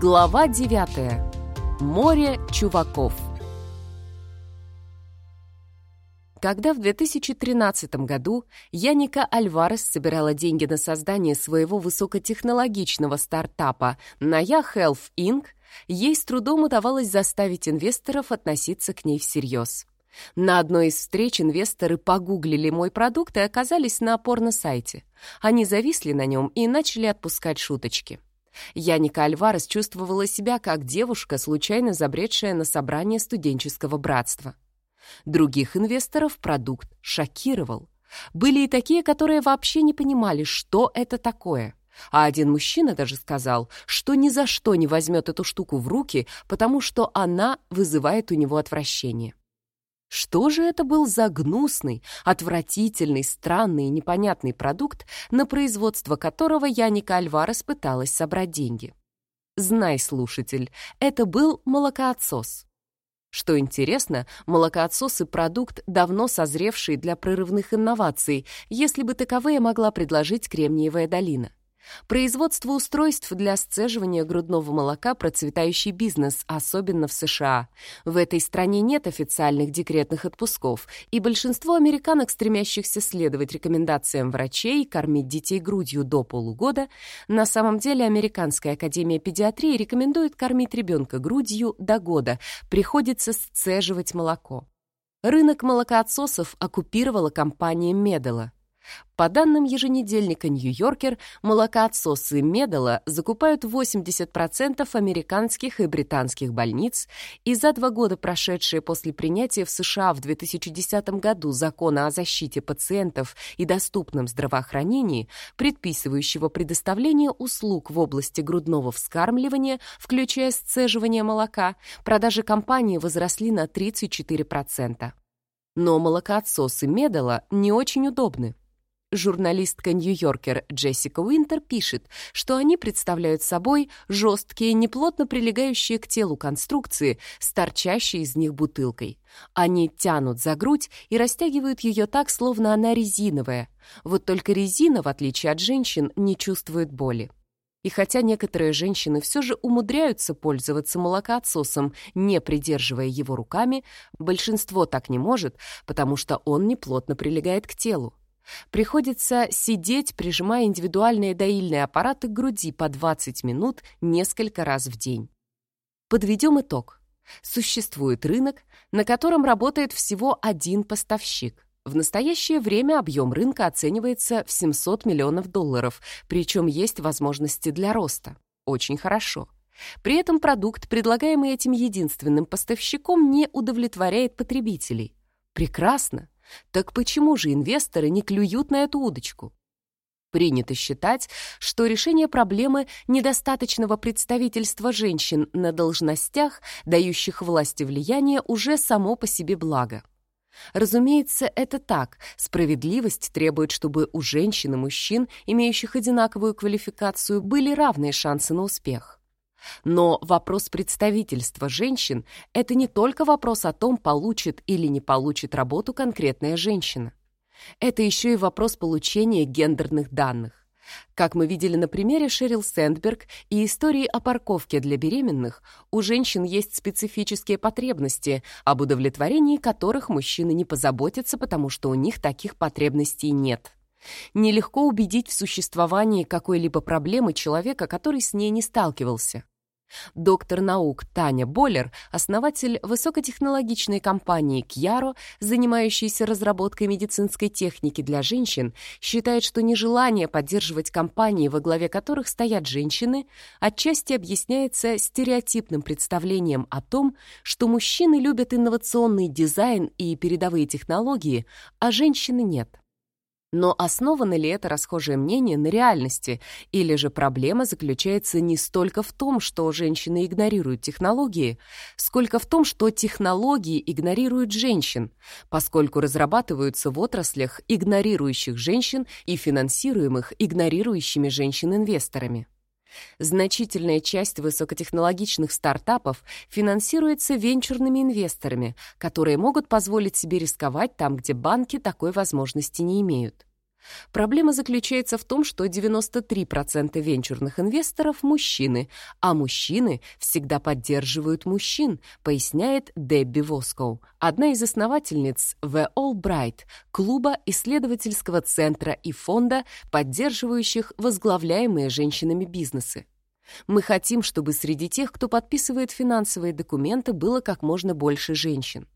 Глава 9. Море чуваков. Когда в 2013 году Яника Альварес собирала деньги на создание своего высокотехнологичного стартапа Naya Health Inc., ей с трудом удавалось заставить инвесторов относиться к ней всерьез. На одной из встреч инвесторы погуглили мой продукт и оказались на порно-сайте. Они зависли на нем и начали отпускать шуточки. Яника Альварес чувствовала себя как девушка, случайно забредшая на собрание студенческого братства. Других инвесторов продукт шокировал. Были и такие, которые вообще не понимали, что это такое. А один мужчина даже сказал, что ни за что не возьмет эту штуку в руки, потому что она вызывает у него отвращение. Что же это был за гнусный, отвратительный, странный и непонятный продукт, на производство которого Яника Альварес пыталась собрать деньги? Знай, слушатель, это был молокоотсос. Что интересно, молокоотсос и продукт, давно созревший для прорывных инноваций, если бы таковые могла предложить Кремниевая долина. Производство устройств для сцеживания грудного молока – процветающий бизнес, особенно в США. В этой стране нет официальных декретных отпусков, и большинство американок, стремящихся следовать рекомендациям врачей кормить детей грудью до полугода, на самом деле Американская академия педиатрии рекомендует кормить ребенка грудью до года, приходится сцеживать молоко. Рынок молокоотсосов оккупировала компания Медала – по данным еженедельника «Нью-Йоркер», молокоотсосы Медала закупают 80% американских и британских больниц, и за два года, прошедшие после принятия в США в 2010 году закона о защите пациентов и доступном здравоохранении, предписывающего предоставление услуг в области грудного вскармливания, включая сцеживание молока, продажи компании возросли на 34%. Но молокоотсосы Медала не очень удобны. Журналистка «Нью-Йоркер» Джессика Уинтер пишет, что они представляют собой жесткие, неплотно прилегающие к телу конструкции с торчащей из них бутылкой. Они тянут за грудь и растягивают ее так, словно она резиновая. Вот только резина, в отличие от женщин, не чувствует боли. И хотя некоторые женщины все же умудряются пользоваться молокоотсосом, не придерживая его руками, большинство так не может, потому что он неплотно прилегает к телу. Приходится сидеть, прижимая индивидуальные доильные аппараты к груди по 20 минут несколько раз в день. Подведем итог. Существует рынок, на котором работает всего один поставщик. В настоящее время объем рынка оценивается в 700 миллионов долларов, причем есть возможности для роста. Очень хорошо. При этом продукт, предлагаемый этим единственным поставщиком, не удовлетворяет потребителей. Прекрасно. Так почему же инвесторы не клюют на эту удочку? Принято считать, что решение проблемы недостаточного представительства женщин на должностях, дающих власти влияние, уже само по себе благо. Разумеется, это так. Справедливость требует, чтобы у женщин и мужчин, имеющих одинаковую квалификацию, были равные шансы на успех. Но вопрос представительства женщин – это не только вопрос о том, получит или не получит работу конкретная женщина. Это еще и вопрос получения гендерных данных. Как мы видели на примере Шерил Сэндберг и истории о парковке для беременных, у женщин есть специфические потребности, об удовлетворении которых мужчины не позаботятся, потому что у них таких потребностей нет. Нелегко убедить в существовании какой-либо проблемы человека, который с ней не сталкивался. Доктор наук Таня Боллер, основатель высокотехнологичной компании Кьяро, занимающейся разработкой медицинской техники для женщин, считает, что нежелание поддерживать компании, во главе которых стоят женщины, отчасти объясняется стереотипным представлением о том, что мужчины любят инновационный дизайн и передовые технологии, а женщины нет. Но основано ли это расхожее мнение на реальности, или же проблема заключается не столько в том, что женщины игнорируют технологии, сколько в том, что технологии игнорируют женщин, поскольку разрабатываются в отраслях, игнорирующих женщин и финансируемых игнорирующими женщин-инвесторами. Значительная часть высокотехнологичных стартапов финансируется венчурными инвесторами, которые могут позволить себе рисковать там, где банки такой возможности не имеют. Проблема заключается в том, что 93% венчурных инвесторов – мужчины, а мужчины всегда поддерживают мужчин, поясняет Дебби Воскоу, одна из основательниц The All Bright, клуба исследовательского центра и фонда, поддерживающих возглавляемые женщинами бизнесы. Мы хотим, чтобы среди тех, кто подписывает финансовые документы, было как можно больше женщин.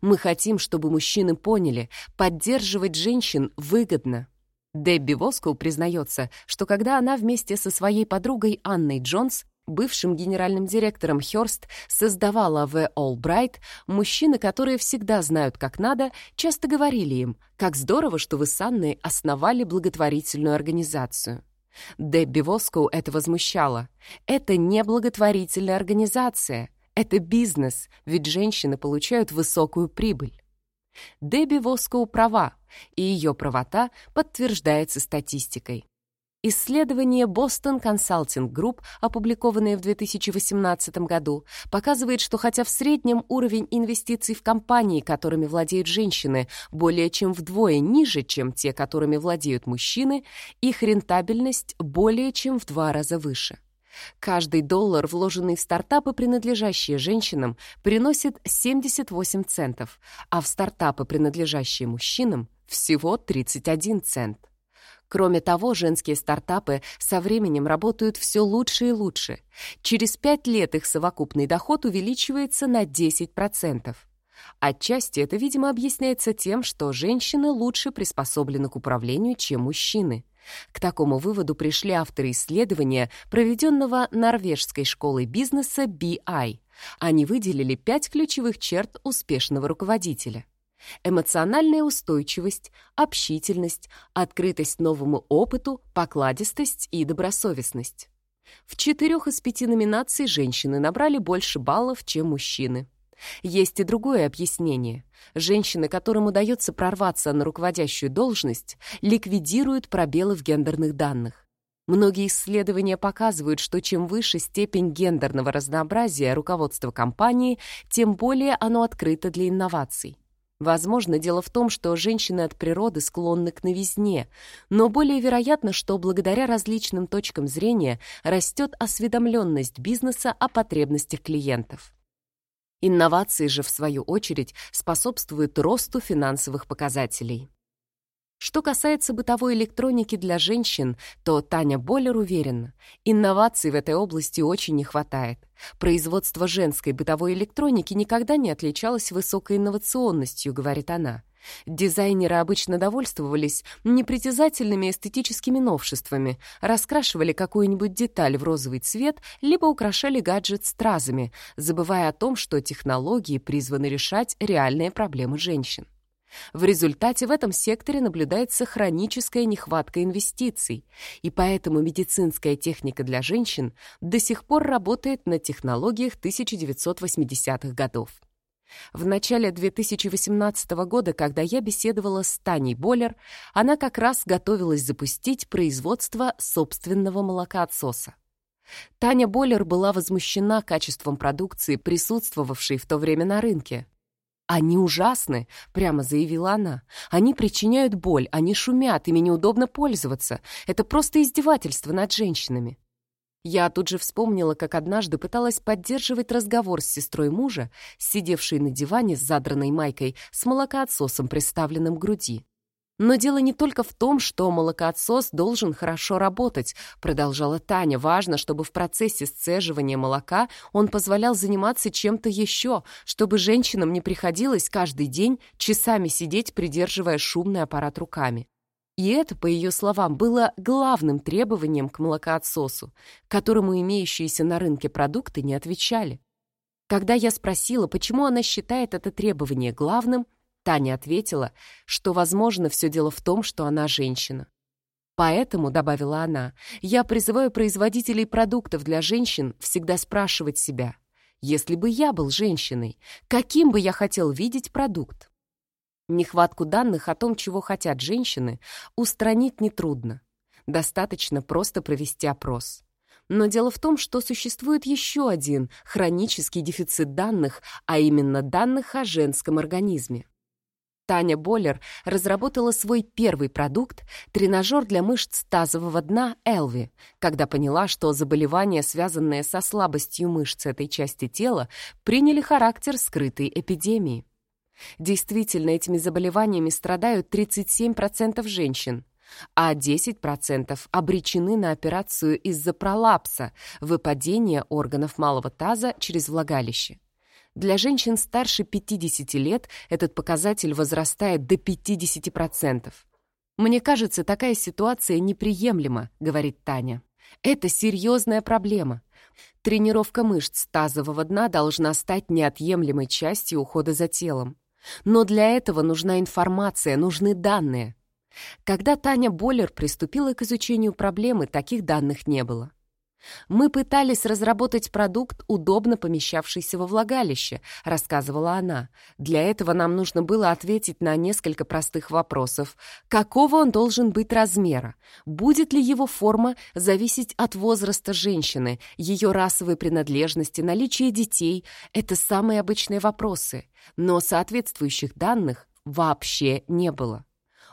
Мы хотим, чтобы мужчины поняли, поддерживать женщин выгодно. Дебби Воскоу признается, что когда она вместе со своей подругой Анной Джонс, бывшим генеральным директором Хёрст, создавала All Bright, мужчины, которые всегда знают, как надо, часто говорили им, как здорово, что вы с Анной основали благотворительную организацию. Дебби Воскоу это возмущало. Это не благотворительная организация — это бизнес, ведь женщины получают высокую прибыль. Дебби Воскоу права, и ее правота подтверждается статистикой. Исследование Boston Consulting Group, опубликованное в 2018 году, показывает, что хотя в среднем уровень инвестиций в компании, которыми владеют женщины, более чем вдвое ниже, чем те, которыми владеют мужчины, их рентабельность более чем в два раза выше. Каждый доллар, вложенный в стартапы, принадлежащие женщинам, приносит 78 центов, а в стартапы, принадлежащие мужчинам, всего 31 цент. Кроме того, женские стартапы со временем работают все лучше и лучше. Через 5 лет их совокупный доход увеличивается на 10%. Отчасти это, видимо, объясняется тем, что женщины лучше приспособлены к управлению, чем мужчины. К такому выводу пришли авторы исследования, проведенного норвежской школой бизнеса BI. Они выделили пять ключевых черт успешного руководителя. Эмоциональная устойчивость, общительность, открытость новому опыту, покладистость и добросовестность. В четырех из пяти номинаций женщины набрали больше баллов, чем мужчины. Есть и другое объяснение. Женщины, которым удается прорваться на руководящую должность, ликвидируют пробелы в гендерных данных. Многие исследования показывают, что чем выше степень гендерного разнообразия руководства компании, тем более оно открыто для инноваций. Возможно, дело в том, что женщины от природы склонны к новизне, но более вероятно, что благодаря различным точкам зрения растет осведомленность бизнеса о потребностях клиентов. Инновации же, в свою очередь, способствуют росту финансовых показателей. Что касается бытовой электроники для женщин, то Таня Боллер уверена, инноваций в этой области очень не хватает. Производство женской бытовой электроники никогда не отличалось высокой инновационностью, говорит она. Дизайнеры обычно довольствовались непритязательными эстетическими новшествами, раскрашивали какую-нибудь деталь в розовый цвет, либо украшали гаджет стразами, забывая о том, что технологии призваны решать реальные проблемы женщин. В результате в этом секторе наблюдается хроническая нехватка инвестиций, и поэтому медицинская техника для женщин до сих пор работает на технологиях 1980-х годов. В начале 2018 года, когда я беседовала с Таней Боллер, она как раз готовилась запустить производство собственного молокоотсоса. Таня Боллер была возмущена качеством продукции, присутствовавшей в то время на рынке. «Они ужасны», — прямо заявила она. «Они причиняют боль, они шумят, ими неудобно пользоваться. Это просто издевательство над женщинами». Я тут же вспомнила, как однажды пыталась поддерживать разговор с сестрой мужа, сидевшей на диване с задранной майкой, с молокоотсосом, приставленным к груди. «Но дело не только в том, что молокоотсос должен хорошо работать», продолжала Таня. «Важно, чтобы в процессе сцеживания молока он позволял заниматься чем-то еще, чтобы женщинам не приходилось каждый день часами сидеть, придерживая шумный аппарат руками. И это, по ее словам, было главным требованием к молокоотсосу, которому имеющиеся на рынке продукты не отвечали. Когда я спросила, почему она считает это требование главным, Таня ответила, что, возможно, все дело в том, что она женщина. Поэтому, добавила она, я призываю производителей продуктов для женщин всегда спрашивать себя, если бы я был женщиной, каким бы я хотел видеть продукт? Нехватку данных о том, чего хотят женщины, устранить нетрудно. Достаточно просто провести опрос. Но дело в том, что существует еще один хронический дефицит данных, а именно данных о женском организме. Таня Боллер разработала свой первый продукт — тренажер для мышц тазового дна Элви, когда поняла, что заболевания, связанные со слабостью мышц этой части тела, приняли характер скрытой эпидемии. Действительно, этими заболеваниями страдают 37% женщин, а 10% обречены на операцию из-за пролапса, выпадения органов малого таза через влагалище. Для женщин старше 50 лет этот показатель возрастает до 50%. «Мне кажется, такая ситуация неприемлема», — говорит Таня. «Это серьезная проблема. Тренировка мышц тазового дна должна стать неотъемлемой частью ухода за телом. Но для этого нужна информация, нужны данные. Когда Таня Боллер приступила к изучению проблемы, таких данных не было. «Мы пытались разработать продукт, удобно помещавшийся во влагалище», — рассказывала она. «Для этого нам нужно было ответить на несколько простых вопросов. Какого он должен быть размера? Будет ли его форма зависеть от возраста женщины, ее расовой принадлежности, наличия детей? Это самые обычные вопросы. Но соответствующих данных вообще не было».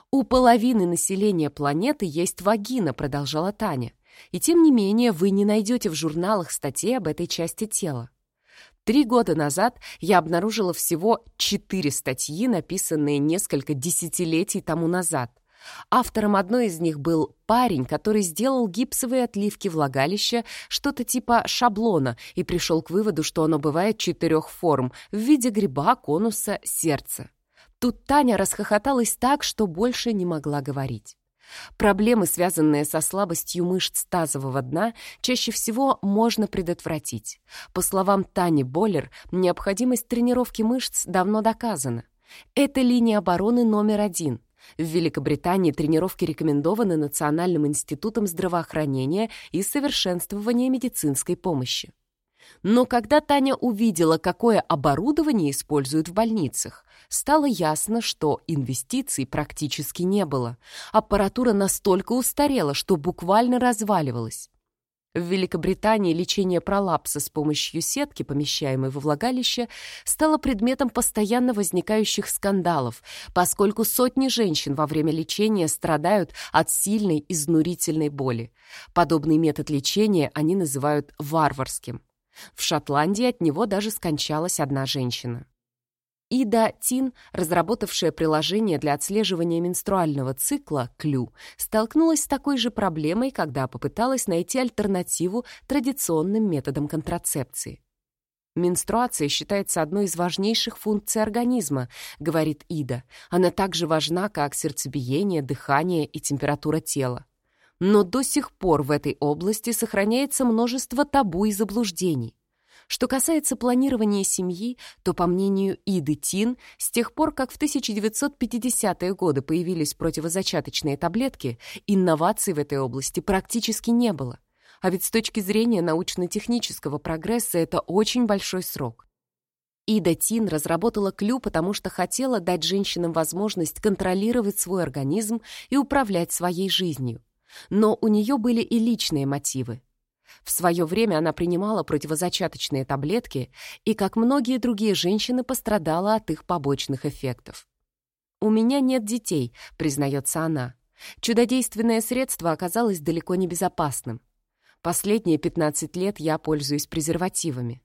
«У половины населения планеты есть вагина», — продолжала Таня. И тем не менее вы не найдете в журналах статей об этой части тела. Три года назад я обнаружила всего четыре статьи, написанные несколько десятилетий тому назад. Автором одной из них был парень, который сделал гипсовые отливки влагалища, что-то типа шаблона, и пришел к выводу, что оно бывает четырех форм в виде гриба, конуса, сердца. Тут Таня расхохоталась так, что больше не могла говорить. Проблемы, связанные со слабостью мышц тазового дна, чаще всего можно предотвратить. По словам Тани Боллер, необходимость тренировки мышц давно доказана. Это линия обороны номер один. В Великобритании тренировки рекомендованы Национальным институтом здравоохранения и совершенствования медицинской помощи. Но когда Таня увидела, какое оборудование используют в больницах, стало ясно, что инвестиций практически не было. Аппаратура настолько устарела, что буквально разваливалась. В Великобритании лечение пролапса с помощью сетки, помещаемой во влагалище, стало предметом постоянно возникающих скандалов, поскольку сотни женщин во время лечения страдают от сильной изнурительной боли. Подобный метод лечения они называют варварским. В Шотландии от него даже скончалась одна женщина. Ида Тин, разработавшая приложение для отслеживания менструального цикла «Клю», столкнулась с такой же проблемой, когда попыталась найти альтернативу традиционным методам контрацепции. «Менструация считается одной из важнейших функций организма», — говорит Ида. «Она так же важна, как сердцебиение, дыхание и температура тела но до сих пор в этой области сохраняется множество табу и заблуждений. Что касается планирования семьи, то, по мнению Иды Тин, с тех пор, как в 1950-е годы появились противозачаточные таблетки, инноваций в этой области практически не было. А ведь с точки зрения научно-технического прогресса это очень большой срок. Ида Тин разработала клю, потому что хотела дать женщинам возможность контролировать свой организм и управлять своей жизнью. Но у нее были и личные мотивы. В свое время она принимала противозачаточные таблетки и, как многие другие женщины, пострадала от их побочных эффектов. «У меня нет детей», — признается она. Чудодейственное средство оказалось далеко не безопасным. Последние 15 лет я пользуюсь презервативами.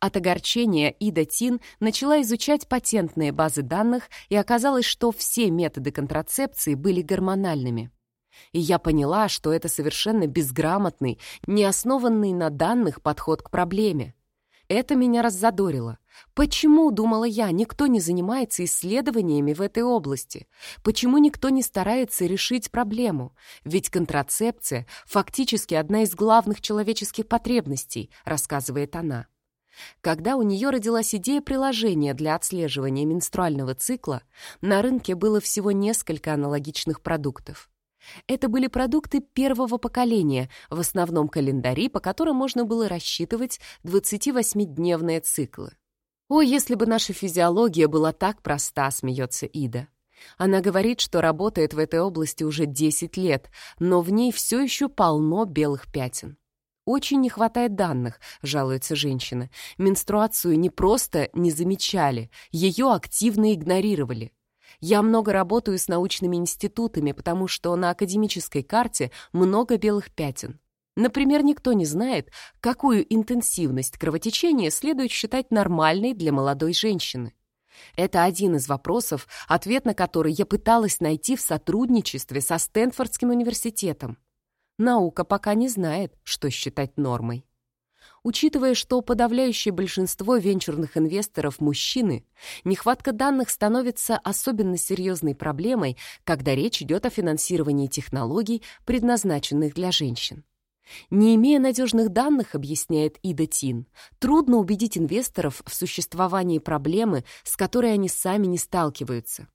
От огорчения Ида Тин начала изучать патентные базы данных, и оказалось, что все методы контрацепции были гормональными. И я поняла, что это совершенно безграмотный, не основанный на данных подход к проблеме. Это меня раззадорило. Почему, думала я, никто не занимается исследованиями в этой области? Почему никто не старается решить проблему? Ведь контрацепция фактически одна из главных человеческих потребностей, рассказывает она. Когда у нее родилась идея приложения для отслеживания менструального цикла, на рынке было всего несколько аналогичных продуктов. Это были продукты первого поколения, в основном календари, по которым можно было рассчитывать 28-дневные циклы. «О, если бы наша физиология была так проста», — смеется Ида. Она говорит, что работает в этой области уже 10 лет, но в ней все еще полно белых пятен. «Очень не хватает данных», — жалуется женщина. «Менструацию не просто не замечали, ее активно игнорировали. Я много работаю с научными институтами, потому что на академической карте много белых пятен. Например, никто не знает, какую интенсивность кровотечения следует считать нормальной для молодой женщины. Это один из вопросов, ответ на который я пыталась найти в сотрудничестве со Стэнфордским университетом. Наука пока не знает, что считать нормой. Учитывая, что подавляющее большинство венчурных инвесторов – мужчины, нехватка данных становится особенно серьезной проблемой, когда речь идет о финансировании технологий, предназначенных для женщин. Не имея надежных данных, объясняет Ида Тин, трудно убедить инвесторов в существовании проблемы, с которой они сами не сталкиваются.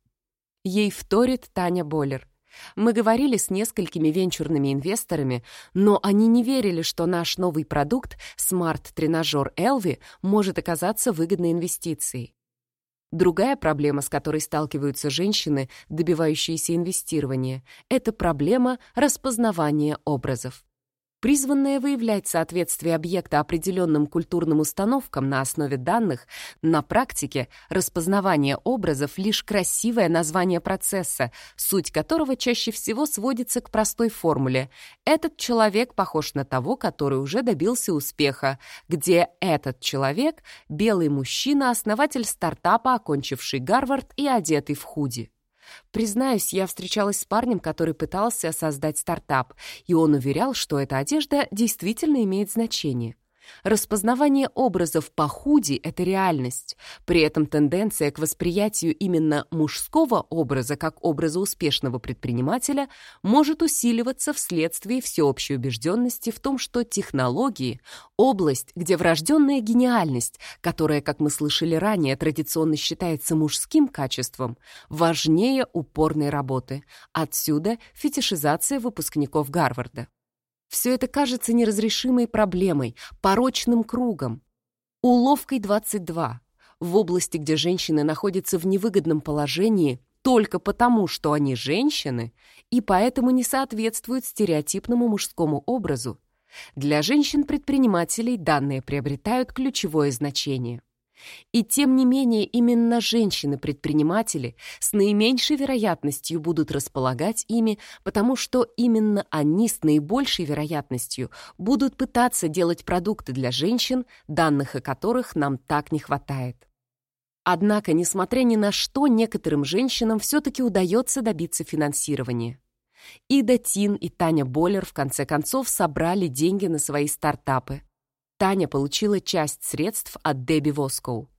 Ей вторит Таня Боллер. Мы говорили с несколькими венчурными инвесторами, но они не верили, что наш новый продукт, смарт-тренажер Elvi, может оказаться выгодной инвестицией. Другая проблема, с которой сталкиваются женщины, добивающиеся инвестирования, это проблема распознавания образов призванная выявлять соответствие объекта определенным культурным установкам на основе данных, на практике распознавание образов — лишь красивое название процесса, суть которого чаще всего сводится к простой формуле. «этот человек похож на того, который уже добился успеха», где «этот человек» — белый мужчина, основатель стартапа, окончивший Гарвард и одетый в худи. Признаюсь, я встречалась с парнем, который пытался создать стартап, и он уверял, что эта одежда действительно имеет значение. Распознавание образов по худи — это реальность. При этом тенденция к восприятию именно мужского образа как образа успешного предпринимателя может усиливаться вследствие всеобщей убежденности в том, что технологии — область, где врожденная гениальность, которая, как мы слышали ранее, традиционно считается мужским качеством, важнее упорной работы. Отсюда фетишизация выпускников Гарварда. Все это кажется неразрешимой проблемой, порочным кругом. Уловкой 22. В области, где женщины находятся в невыгодном положении только потому, что они женщины, и поэтому не соответствуют стереотипному мужскому образу. Для женщин-предпринимателей данные приобретают ключевое значение. И тем не менее именно женщины-предприниматели с наименьшей вероятностью будут располагать ими, потому что именно они с наибольшей вероятностью будут пытаться делать продукты для женщин, данных о которых нам так не хватает. Однако, несмотря ни на что, некоторым женщинам все-таки удается добиться финансирования. Ида Тин и Таня Боллер в конце концов собрали деньги на свои стартапы. Таня получила часть средств от Дебби Воскоу.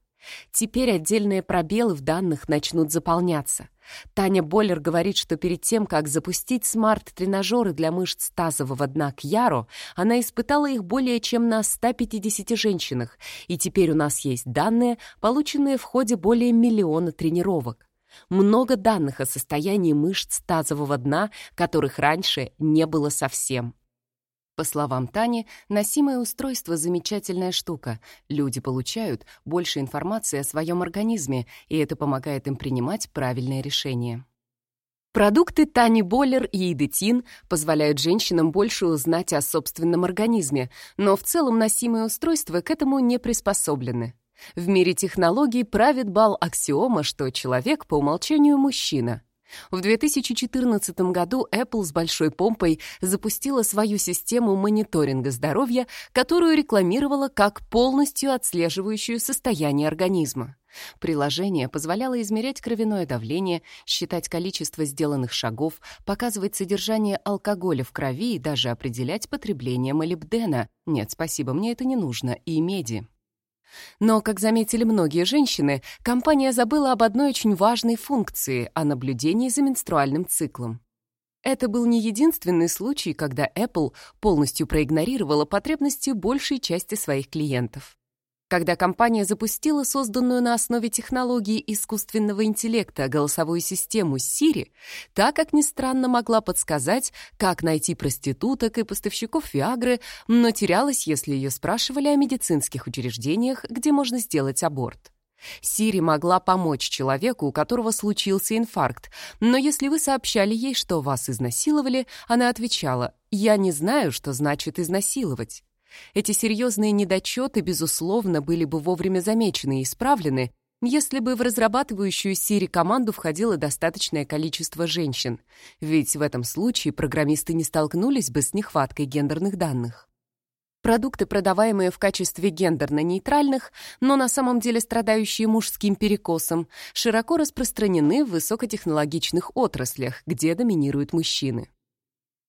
Теперь отдельные пробелы в данных начнут заполняться. Таня Боллер говорит, что перед тем, как запустить смарт-тренажеры для мышц тазового дна к Яру, она испытала их более чем на 150 женщинах, и теперь у нас есть данные, полученные в ходе более миллиона тренировок. Много данных о состоянии мышц тазового дна, которых раньше не было совсем. По словам Тани, носимое устройство — замечательная штука. Люди получают больше информации о своем организме, и это помогает им принимать правильные решения. Продукты Тани Боллер и Идетин позволяют женщинам больше узнать о собственном организме, но в целом носимые устройства к этому не приспособлены. В мире технологий правит бал аксиома, что человек по умолчанию мужчина — в 2014 году Apple с большой помпой запустила свою систему мониторинга здоровья, которую рекламировала как полностью отслеживающую состояние организма. Приложение позволяло измерять кровяное давление, считать количество сделанных шагов, показывать содержание алкоголя в крови и даже определять потребление молибдена. Нет, спасибо, мне это не нужно, и меди. Но, как заметили многие женщины, компания забыла об одной очень важной функции — о наблюдении за менструальным циклом. Это был не единственный случай, когда Apple полностью проигнорировала потребности большей части своих клиентов. Когда компания запустила созданную на основе технологии искусственного интеллекта голосовую систему Siri, та, как ни странно, могла подсказать, как найти проституток и поставщиков Виагры, но терялась, если ее спрашивали о медицинских учреждениях, где можно сделать аборт. Сири могла помочь человеку, у которого случился инфаркт, но если вы сообщали ей, что вас изнасиловали, она отвечала «Я не знаю, что значит изнасиловать». Эти серьезные недочеты, безусловно, были бы вовремя замечены и исправлены, если бы в разрабатывающую Siri команду входило достаточное количество женщин, ведь в этом случае программисты не столкнулись бы с нехваткой гендерных данных. Продукты, продаваемые в качестве гендерно-нейтральных, но на самом деле страдающие мужским перекосом, широко распространены в высокотехнологичных отраслях, где доминируют мужчины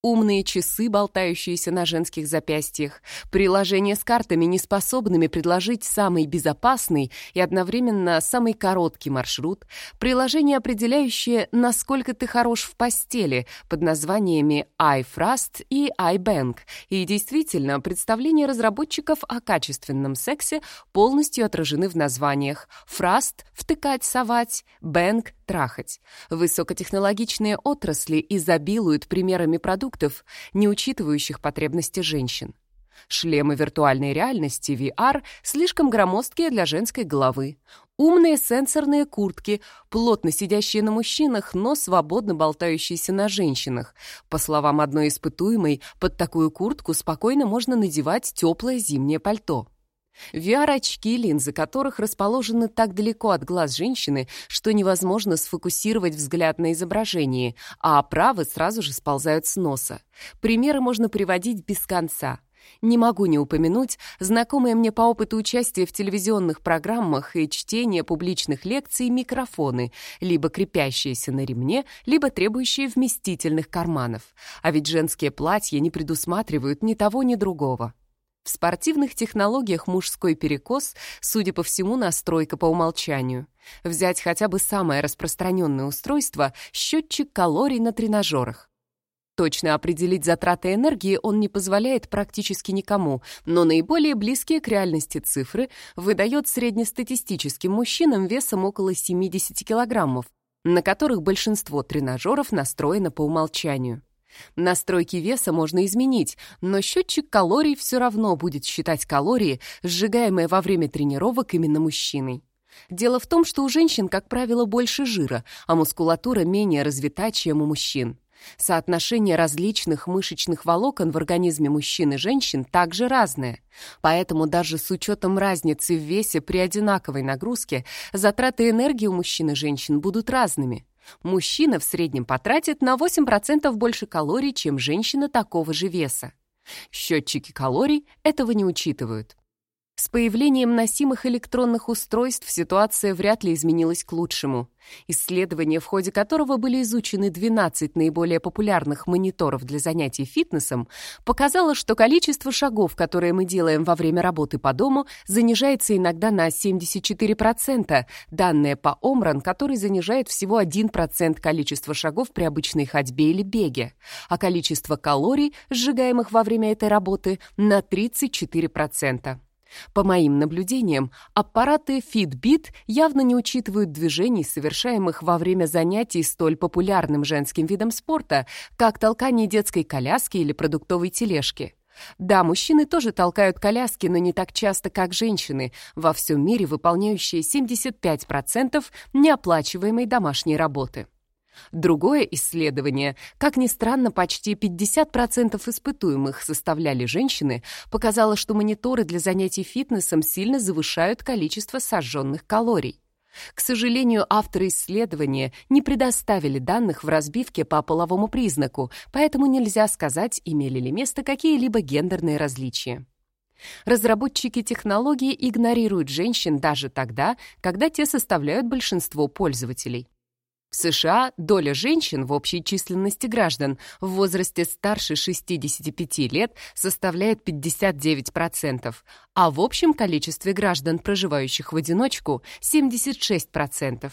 умные часы, болтающиеся на женских запястьях, приложения с картами, не способными предложить самый безопасный и одновременно самый короткий маршрут, приложения, определяющие, насколько ты хорош в постели, под названиями iFrust и iBank. И действительно, представления разработчиков о качественном сексе полностью отражены в названиях. Frast — втыкать, совать, Bank — трахать. Высокотехнологичные отрасли изобилуют примерами продуктов, не учитывающих потребности женщин. Шлемы виртуальной реальности VR слишком громоздкие для женской головы. Умные сенсорные куртки, плотно сидящие на мужчинах, но свободно болтающиеся на женщинах. По словам одной испытуемой, под такую куртку спокойно можно надевать теплое зимнее пальто. VR-очки, линзы которых расположены так далеко от глаз женщины, что невозможно сфокусировать взгляд на изображении, а оправы сразу же сползают с носа. Примеры можно приводить без конца. Не могу не упомянуть знакомые мне по опыту участия в телевизионных программах и чтения публичных лекций микрофоны, либо крепящиеся на ремне, либо требующие вместительных карманов. А ведь женские платья не предусматривают ни того, ни другого. В спортивных технологиях мужской перекос, судя по всему, настройка по умолчанию. Взять хотя бы самое распространенное устройство — счетчик калорий на тренажерах. Точно определить затраты энергии он не позволяет практически никому, но наиболее близкие к реальности цифры выдает среднестатистическим мужчинам весом около 70 килограммов, на которых большинство тренажеров настроено по умолчанию. Настройки веса можно изменить, но счетчик калорий все равно будет считать калории, сжигаемые во время тренировок именно мужчиной. Дело в том, что у женщин, как правило, больше жира, а мускулатура менее развита, чем у мужчин. Соотношение различных мышечных волокон в организме мужчин и женщин также разное. Поэтому даже с учетом разницы в весе при одинаковой нагрузке затраты энергии у мужчин и женщин будут разными. Мужчина в среднем потратит на 8% больше калорий, чем женщина такого же веса. Счетчики калорий этого не учитывают. С появлением носимых электронных устройств ситуация вряд ли изменилась к лучшему. Исследование, в ходе которого были изучены 12 наиболее популярных мониторов для занятий фитнесом, показало, что количество шагов, которые мы делаем во время работы по дому, занижается иногда на 74%, данные по Омран, который занижает всего 1% количества шагов при обычной ходьбе или беге, а количество калорий, сжигаемых во время этой работы, на 34%. По моим наблюдениям, аппараты Fitbit явно не учитывают движений, совершаемых во время занятий столь популярным женским видом спорта, как толкание детской коляски или продуктовой тележки. Да, мужчины тоже толкают коляски, но не так часто, как женщины, во всем мире выполняющие 75% неоплачиваемой домашней работы. Другое исследование, как ни странно, почти 50% испытуемых составляли женщины, показало, что мониторы для занятий фитнесом сильно завышают количество сожженных калорий. К сожалению, авторы исследования не предоставили данных в разбивке по половому признаку, поэтому нельзя сказать, имели ли место какие-либо гендерные различия. Разработчики технологии игнорируют женщин даже тогда, когда те составляют большинство пользователей. В США доля женщин в общей численности граждан в возрасте старше 65 лет составляет 59%, а в общем количестве граждан, проживающих в одиночку, 76%.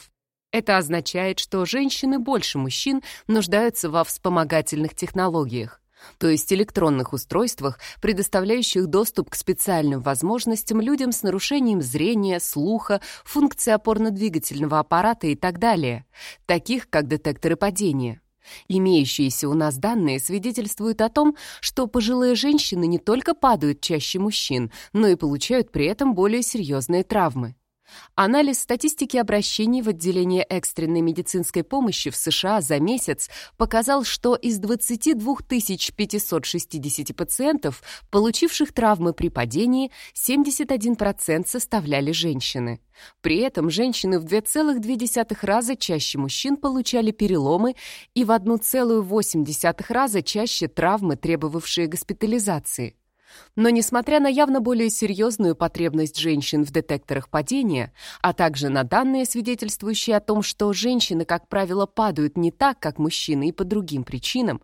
Это означает, что женщины больше мужчин нуждаются во вспомогательных технологиях то есть электронных устройствах, предоставляющих доступ к специальным возможностям людям с нарушением зрения, слуха, функции опорно-двигательного аппарата и так далее, таких как детекторы падения. Имеющиеся у нас данные свидетельствуют о том, что пожилые женщины не только падают чаще мужчин, но и получают при этом более серьезные травмы. Анализ статистики обращений в отделение экстренной медицинской помощи в США за месяц показал, что из 22 560 пациентов, получивших травмы при падении, 71% составляли женщины. При этом женщины в 2,2 раза чаще мужчин получали переломы и в 1,8 раза чаще травмы, требовавшие госпитализации. Но несмотря на явно более серьезную потребность женщин в детекторах падения, а также на данные, свидетельствующие о том, что женщины, как правило, падают не так, как мужчины и по другим причинам,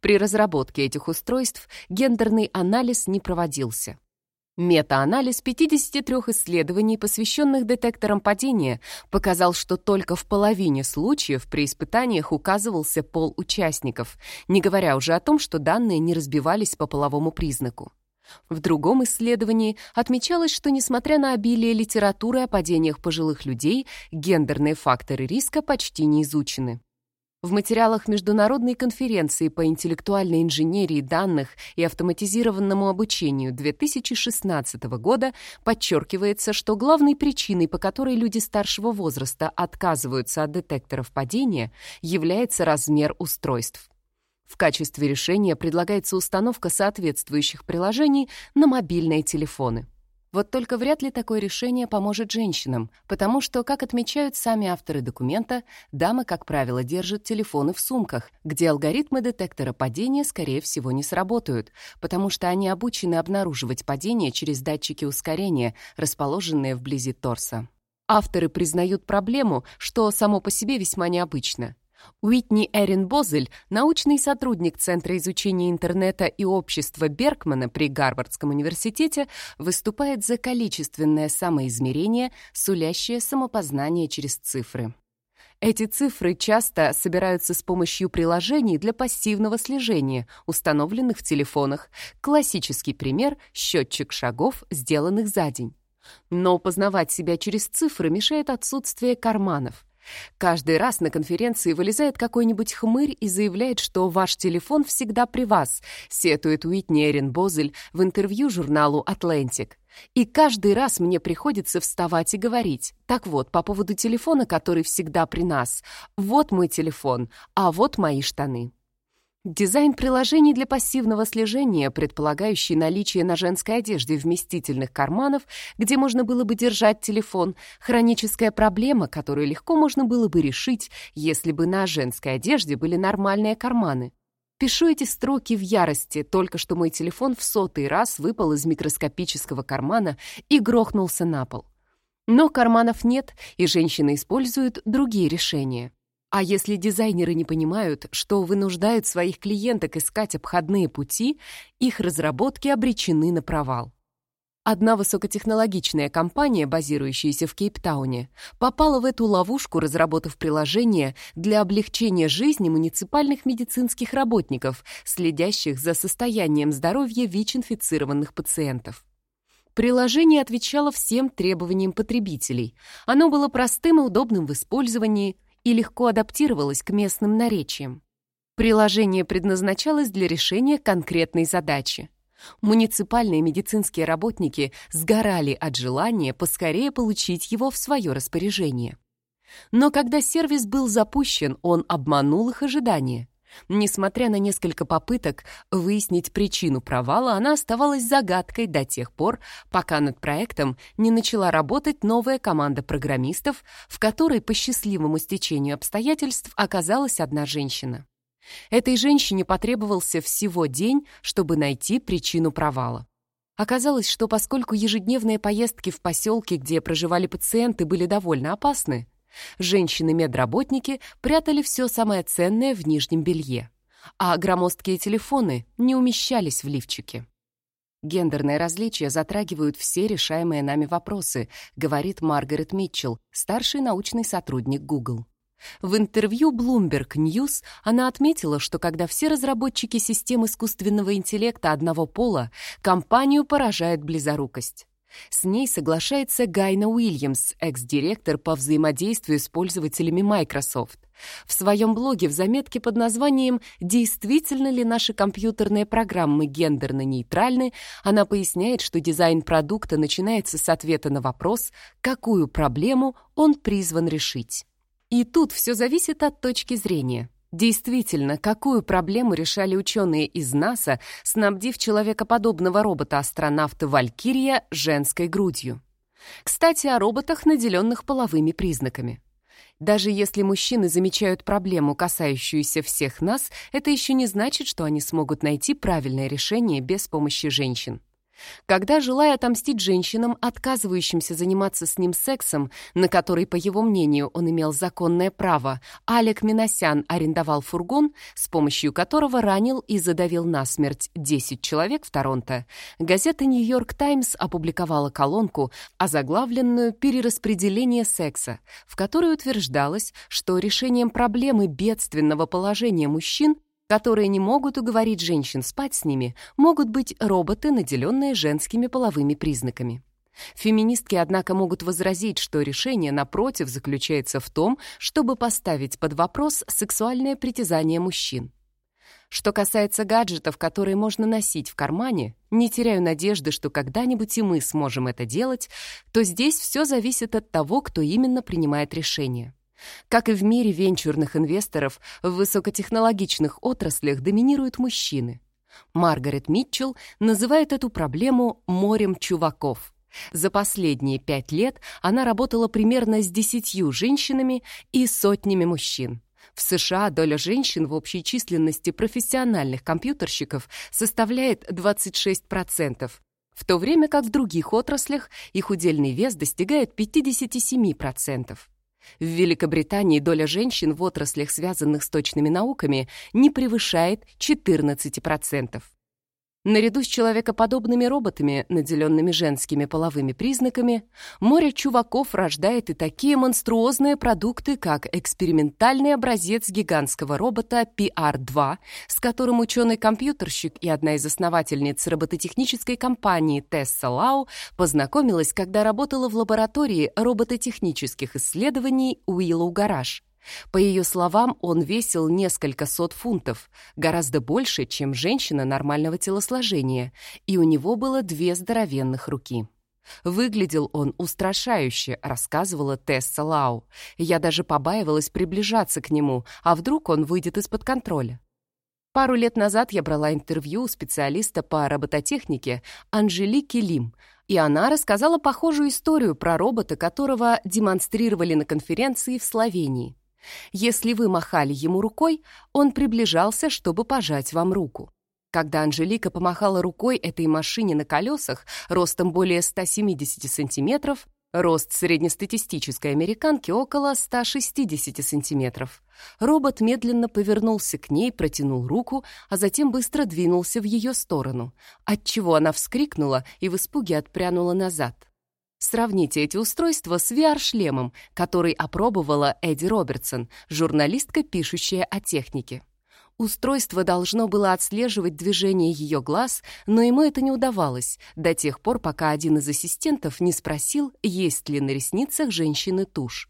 при разработке этих устройств гендерный анализ не проводился. Мета-анализ 53 исследований, посвященных детекторам падения, показал, что только в половине случаев при испытаниях указывался пол участников, не говоря уже о том, что данные не разбивались по половому признаку. В другом исследовании отмечалось, что несмотря на обилие литературы о падениях пожилых людей, гендерные факторы риска почти не изучены. В материалах Международной конференции по интеллектуальной инженерии данных и автоматизированному обучению 2016 года подчеркивается, что главной причиной, по которой люди старшего возраста отказываются от детекторов падения, является размер устройств. В качестве решения предлагается установка соответствующих приложений на мобильные телефоны. Вот только вряд ли такое решение поможет женщинам, потому что, как отмечают сами авторы документа, дамы, как правило, держат телефоны в сумках, где алгоритмы детектора падения, скорее всего, не сработают, потому что они обучены обнаруживать падение через датчики ускорения, расположенные вблизи торса. Авторы признают проблему, что само по себе весьма необычно. Уитни Эрин Бозель, научный сотрудник Центра изучения интернета и общества Беркмана при Гарвардском университете, выступает за количественное самоизмерение, сулящее самопознание через цифры. Эти цифры часто собираются с помощью приложений для пассивного слежения, установленных в телефонах. Классический пример — счетчик шагов, сделанных за день. Но познавать себя через цифры мешает отсутствие карманов — Каждый раз на конференции вылезает какой-нибудь хмырь и заявляет, что ваш телефон всегда при вас, сетует Уитни Эрин Бозель в интервью журналу «Атлантик». И каждый раз мне приходится вставать и говорить. Так вот, по поводу телефона, который всегда при нас. Вот мой телефон, а вот мои штаны. Дизайн приложений для пассивного слежения, предполагающий наличие на женской одежде вместительных карманов, где можно было бы держать телефон, хроническая проблема, которую легко можно было бы решить, если бы на женской одежде были нормальные карманы. Пишу эти строки в ярости, только что мой телефон в сотый раз выпал из микроскопического кармана и грохнулся на пол. Но карманов нет, и женщины используют другие решения. А если дизайнеры не понимают, что вынуждают своих клиенток искать обходные пути, их разработки обречены на провал. Одна высокотехнологичная компания, базирующаяся в Кейптауне, попала в эту ловушку, разработав приложение для облегчения жизни муниципальных медицинских работников, следящих за состоянием здоровья ВИЧ-инфицированных пациентов. Приложение отвечало всем требованиям потребителей. Оно было простым и удобным в использовании – и легко адаптировалась к местным наречиям. Приложение предназначалось для решения конкретной задачи. Муниципальные медицинские работники сгорали от желания поскорее получить его в свое распоряжение. Но когда сервис был запущен, он обманул их ожидания. Несмотря на несколько попыток выяснить причину провала, она оставалась загадкой до тех пор, пока над проектом не начала работать новая команда программистов, в которой по счастливому стечению обстоятельств оказалась одна женщина. Этой женщине потребовался всего день, чтобы найти причину провала. Оказалось, что поскольку ежедневные поездки в поселке, где проживали пациенты, были довольно опасны, Женщины-медработники прятали все самое ценное в нижнем белье, а громоздкие телефоны не умещались в лифчике. Гендерные различия затрагивают все решаемые нами вопросы, говорит Маргарет Митчелл, старший научный сотрудник Google. В интервью Bloomberg News она отметила, что когда все разработчики систем искусственного интеллекта одного пола, компанию поражает близорукость. С ней соглашается Гайна Уильямс, экс-директор по взаимодействию с пользователями Microsoft. В своем блоге в заметке под названием «Действительно ли наши компьютерные программы гендерно-нейтральны?» она поясняет, что дизайн продукта начинается с ответа на вопрос, какую проблему он призван решить. И тут все зависит от точки зрения. Действительно, какую проблему решали ученые из НАСА, снабдив человекоподобного робота-астронавта «Валькирия» женской грудью? Кстати, о роботах, наделенных половыми признаками. Даже если мужчины замечают проблему, касающуюся всех нас, это еще не значит, что они смогут найти правильное решение без помощи женщин. Когда, желая отомстить женщинам, отказывающимся заниматься с ним сексом, на который, по его мнению, он имел законное право, Алек Миносян арендовал фургон, с помощью которого ранил и задавил насмерть 10 человек в Торонто, газета «Нью-Йорк Таймс» опубликовала колонку, озаглавленную «Перераспределение секса», в которой утверждалось, что решением проблемы бедственного положения мужчин которые не могут уговорить женщин спать с ними, могут быть роботы, наделенные женскими половыми признаками. Феминистки, однако, могут возразить, что решение, напротив, заключается в том, чтобы поставить под вопрос сексуальное притязание мужчин. Что касается гаджетов, которые можно носить в кармане, не теряю надежды, что когда-нибудь и мы сможем это делать, то здесь все зависит от того, кто именно принимает решение. Как и в мире венчурных инвесторов, в высокотехнологичных отраслях доминируют мужчины. Маргарет Митчелл называет эту проблему «морем чуваков». За последние пять лет она работала примерно с десятью женщинами и сотнями мужчин. В США доля женщин в общей численности профессиональных компьютерщиков составляет 26%, в то время как в других отраслях их удельный вес достигает 57%. В Великобритании доля женщин в отраслях, связанных с точными науками, не превышает 14%. Наряду с человекоподобными роботами, наделенными женскими половыми признаками, море чуваков рождает и такие монструозные продукты, как экспериментальный образец гигантского робота PR-2, с которым ученый-компьютерщик и одна из основательниц робототехнической компании Тесса Лау познакомилась, когда работала в лаборатории робототехнических исследований Уиллоу Гараж. По ее словам, он весил несколько сот фунтов, гораздо больше, чем женщина нормального телосложения, и у него было две здоровенных руки. Выглядел он устрашающе, рассказывала Тесса Лау. Я даже побаивалась приближаться к нему, а вдруг он выйдет из-под контроля. Пару лет назад я брала интервью у специалиста по робототехнике Анжелики Лим, и она рассказала похожую историю про робота, которого демонстрировали на конференции в Словении. Если вы махали ему рукой, он приближался, чтобы пожать вам руку. Когда Анжелика помахала рукой этой машине на колесах ростом более 170 сантиметров, рост среднестатистической американки около 160 сантиметров, робот медленно повернулся к ней, протянул руку, а затем быстро двинулся в ее сторону, отчего она вскрикнула и в испуге отпрянула назад. Сравните эти устройства с VR-шлемом, который опробовала Эдди Робертсон, журналистка, пишущая о технике. Устройство должно было отслеживать движение ее глаз, но ему это не удавалось, до тех пор, пока один из ассистентов не спросил, есть ли на ресницах женщины тушь.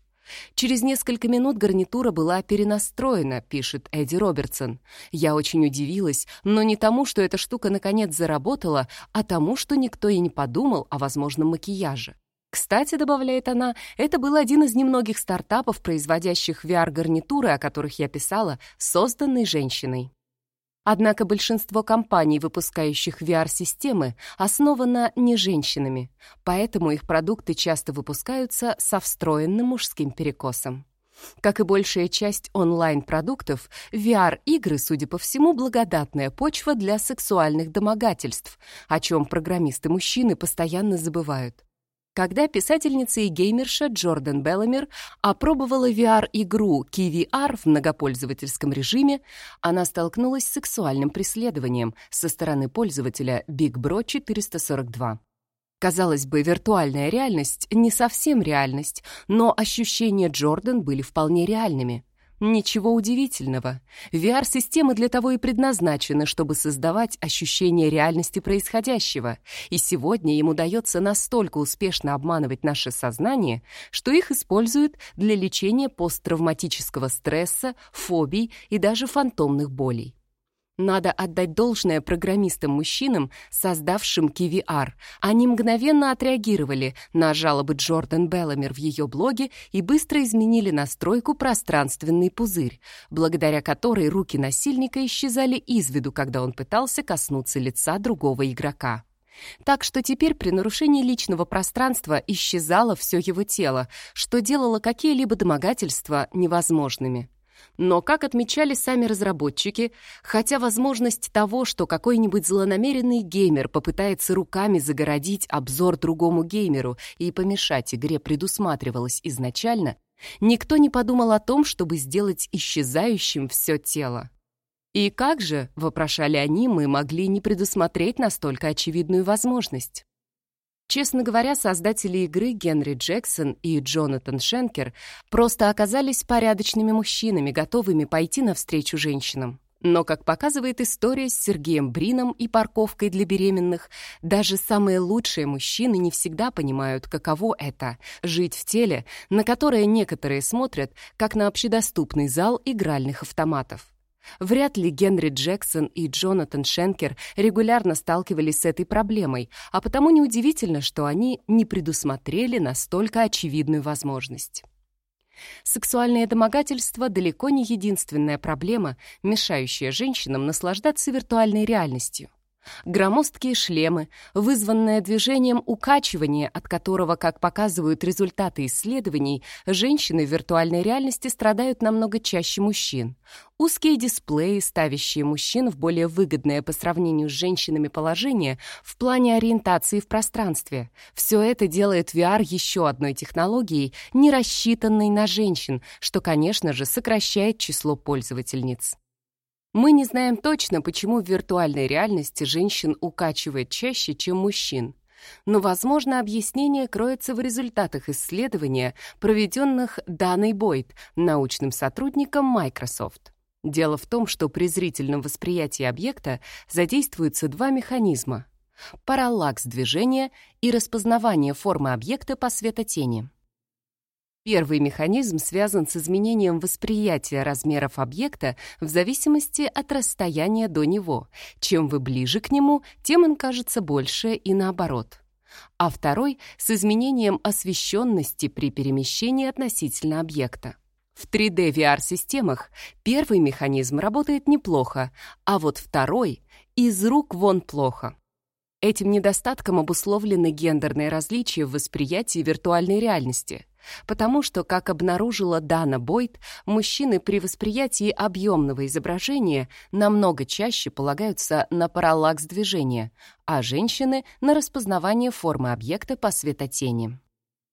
Через несколько минут гарнитура была перенастроена, пишет Эдди Робертсон. Я очень удивилась, но не тому, что эта штука наконец заработала, а тому, что никто и не подумал о возможном макияже. Кстати, добавляет она, это был один из немногих стартапов, производящих VR-гарнитуры, о которых я писала, созданный женщиной. Однако большинство компаний, выпускающих VR-системы, основано не женщинами, поэтому их продукты часто выпускаются со встроенным мужским перекосом. Как и большая часть онлайн-продуктов, VR-игры, судя по всему, благодатная почва для сексуальных домогательств, о чем программисты-мужчины постоянно забывают. Когда писательница и геймерша Джордан Белломер опробовала VR-игру KiwiR в многопользовательском режиме, она столкнулась с сексуальным преследованием со стороны пользователя Big Bro 442. Казалось бы, виртуальная реальность не совсем реальность, но ощущения Джордан были вполне реальными. Ничего удивительного. VR-системы для того и предназначены, чтобы создавать ощущение реальности происходящего. И сегодня им удается настолько успешно обманывать наше сознание, что их используют для лечения посттравматического стресса, фобий и даже фантомных болей. Надо отдать должное программистам-мужчинам, создавшим KiwiR. Они мгновенно отреагировали на жалобы Джордан Белламер в ее блоге и быстро изменили настройку «Пространственный пузырь», благодаря которой руки насильника исчезали из виду, когда он пытался коснуться лица другого игрока. Так что теперь при нарушении личного пространства исчезало все его тело, что делало какие-либо домогательства невозможными. Но, как отмечали сами разработчики, хотя возможность того, что какой-нибудь злонамеренный геймер попытается руками загородить обзор другому геймеру и помешать игре предусматривалась изначально, никто не подумал о том, чтобы сделать исчезающим все тело. «И как же, — вопрошали они, — мы могли не предусмотреть настолько очевидную возможность?» Честно говоря, создатели игры Генри Джексон и Джонатан Шенкер просто оказались порядочными мужчинами, готовыми пойти навстречу женщинам. Но, как показывает история с Сергеем Брином и парковкой для беременных, даже самые лучшие мужчины не всегда понимают, каково это — жить в теле, на которое некоторые смотрят, как на общедоступный зал игральных автоматов. Вряд ли Генри Джексон и Джонатан Шенкер регулярно сталкивались с этой проблемой, а потому неудивительно, что они не предусмотрели настолько очевидную возможность. Сексуальное домогательство далеко не единственная проблема, мешающая женщинам наслаждаться виртуальной реальностью. Громоздкие шлемы, вызванное движением укачивания, от которого, как показывают результаты исследований, женщины в виртуальной реальности страдают намного чаще мужчин. Узкие дисплеи, ставящие мужчин в более выгодное по сравнению с женщинами положение в плане ориентации в пространстве. Все это делает VR еще одной технологией, не рассчитанной на женщин, что, конечно же, сокращает число пользовательниц. Мы не знаем точно, почему в виртуальной реальности женщин укачивает чаще, чем мужчин. Но, возможно, объяснение кроется в результатах исследования, проведенных Даной Бойд, научным сотрудником Microsoft. Дело в том, что при зрительном восприятии объекта задействуются два механизма — параллакс движения и распознавание формы объекта по светотени. Первый механизм связан с изменением восприятия размеров объекта в зависимости от расстояния до него. Чем вы ближе к нему, тем он кажется больше и наоборот. А второй — с изменением освещенности при перемещении относительно объекта. В 3D VR-системах первый механизм работает неплохо, а вот второй — из рук вон плохо. Этим недостатком обусловлены гендерные различия в восприятии виртуальной реальности — Потому что, как обнаружила Дана Бойт, мужчины при восприятии объемного изображения намного чаще полагаются на параллакс движения, а женщины — на распознавание формы объекта по светотени.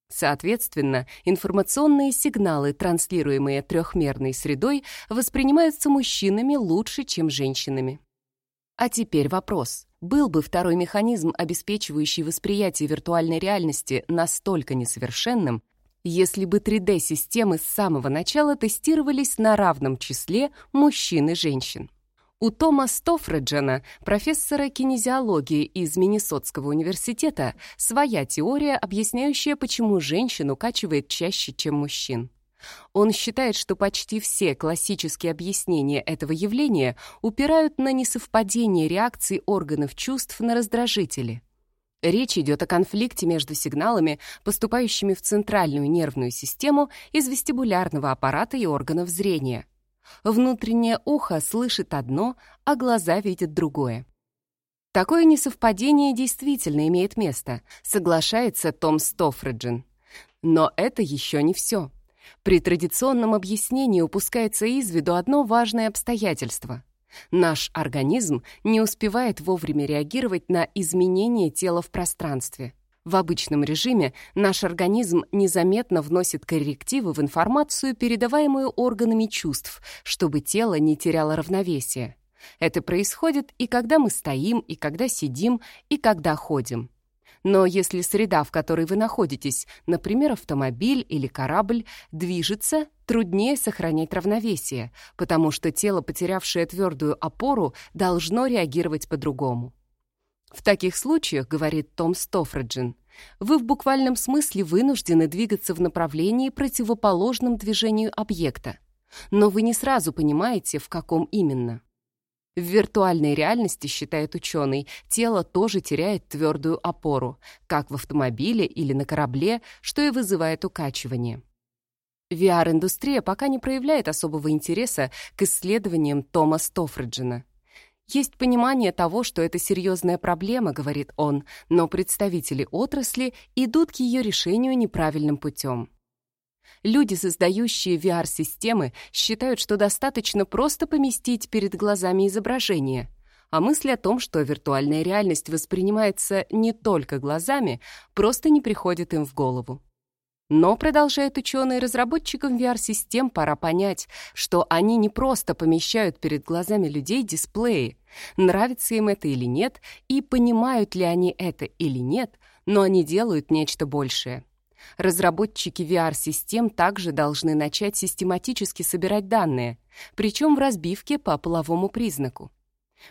Соответственно, информационные сигналы, транслируемые трехмерной средой, воспринимаются мужчинами лучше, чем женщинами. А теперь вопрос. Был бы второй механизм, обеспечивающий восприятие виртуальной реальности, настолько несовершенным, если бы 3D-системы с самого начала тестировались на равном числе мужчин и женщин. У Тома Стофреджена, профессора кинезиологии из Миннесотского университета, своя теория, объясняющая, почему женщин укачивает чаще, чем мужчин. Он считает, что почти все классические объяснения этого явления упирают на несовпадение реакций органов чувств на раздражители. Речь идет о конфликте между сигналами, поступающими в центральную нервную систему из вестибулярного аппарата и органов зрения. Внутреннее ухо слышит одно, а глаза видят другое. Такое несовпадение действительно имеет место, соглашается Том Стофриджин. Но это еще не все. При традиционном объяснении упускается из виду одно важное обстоятельство. Наш организм не успевает вовремя реагировать на изменения тела в пространстве. В обычном режиме наш организм незаметно вносит коррективы в информацию, передаваемую органами чувств, чтобы тело не теряло равновесие. Это происходит и когда мы стоим, и когда сидим, и когда ходим. Но если среда, в которой вы находитесь, например, автомобиль или корабль, движется, труднее сохранять равновесие, потому что тело, потерявшее твердую опору, должно реагировать по-другому. В таких случаях, говорит Том Стофраджин, вы в буквальном смысле вынуждены двигаться в направлении, противоположном движению объекта, но вы не сразу понимаете, в каком именно. В виртуальной реальности, считает ученый, тело тоже теряет твердую опору, как в автомобиле или на корабле, что и вызывает укачивание. VR-индустрия пока не проявляет особого интереса к исследованиям Тома Стофриджина. Есть понимание того, что это серьезная проблема, говорит он, но представители отрасли идут к ее решению неправильным путем. Люди, создающие VR-системы, считают, что достаточно просто поместить перед глазами изображение, а мысль о том, что виртуальная реальность воспринимается не только глазами, просто не приходит им в голову. Но, продолжает ученый, разработчикам VR-систем пора понять, что они не просто помещают перед глазами людей дисплеи, нравится им это или нет, и понимают ли они это или нет, но они делают нечто большее. Разработчики VR-систем также должны начать систематически собирать данные, причем в разбивке по половому признаку.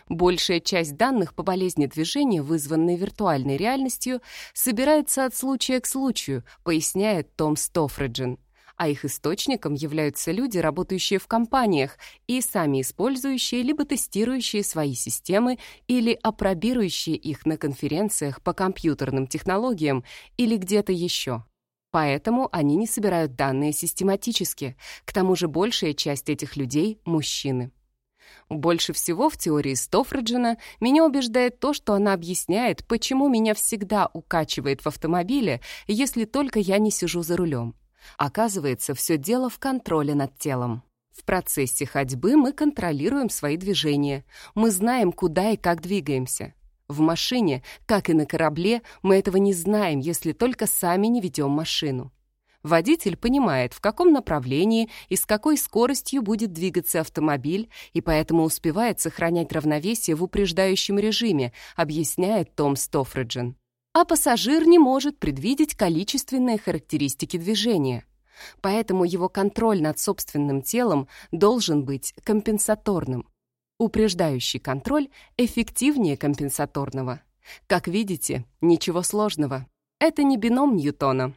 Большая часть данных по болезни движения, вызванной виртуальной реальностью, собирается от случая к случаю, поясняет Том Стофриджин. А их источником являются люди, работающие в компаниях и сами использующие либо тестирующие свои системы или апробирующие их на конференциях по компьютерным технологиям или где-то еще. Поэтому они не собирают данные систематически. К тому же большая часть этих людей — мужчины. Больше всего в теории Стофриджина меня убеждает то, что она объясняет, почему меня всегда укачивает в автомобиле, если только я не сижу за рулем. Оказывается, все дело в контроле над телом. В процессе ходьбы мы контролируем свои движения. Мы знаем, куда и как двигаемся. В машине, как и на корабле, мы этого не знаем, если только сами не ведем машину. Водитель понимает, в каком направлении и с какой скоростью будет двигаться автомобиль, и поэтому успевает сохранять равновесие в упреждающем режиме, объясняет Том Стофриджен. А пассажир не может предвидеть количественные характеристики движения. Поэтому его контроль над собственным телом должен быть компенсаторным. Упреждающий контроль эффективнее компенсаторного. Как видите, ничего сложного. Это не бином Ньютона.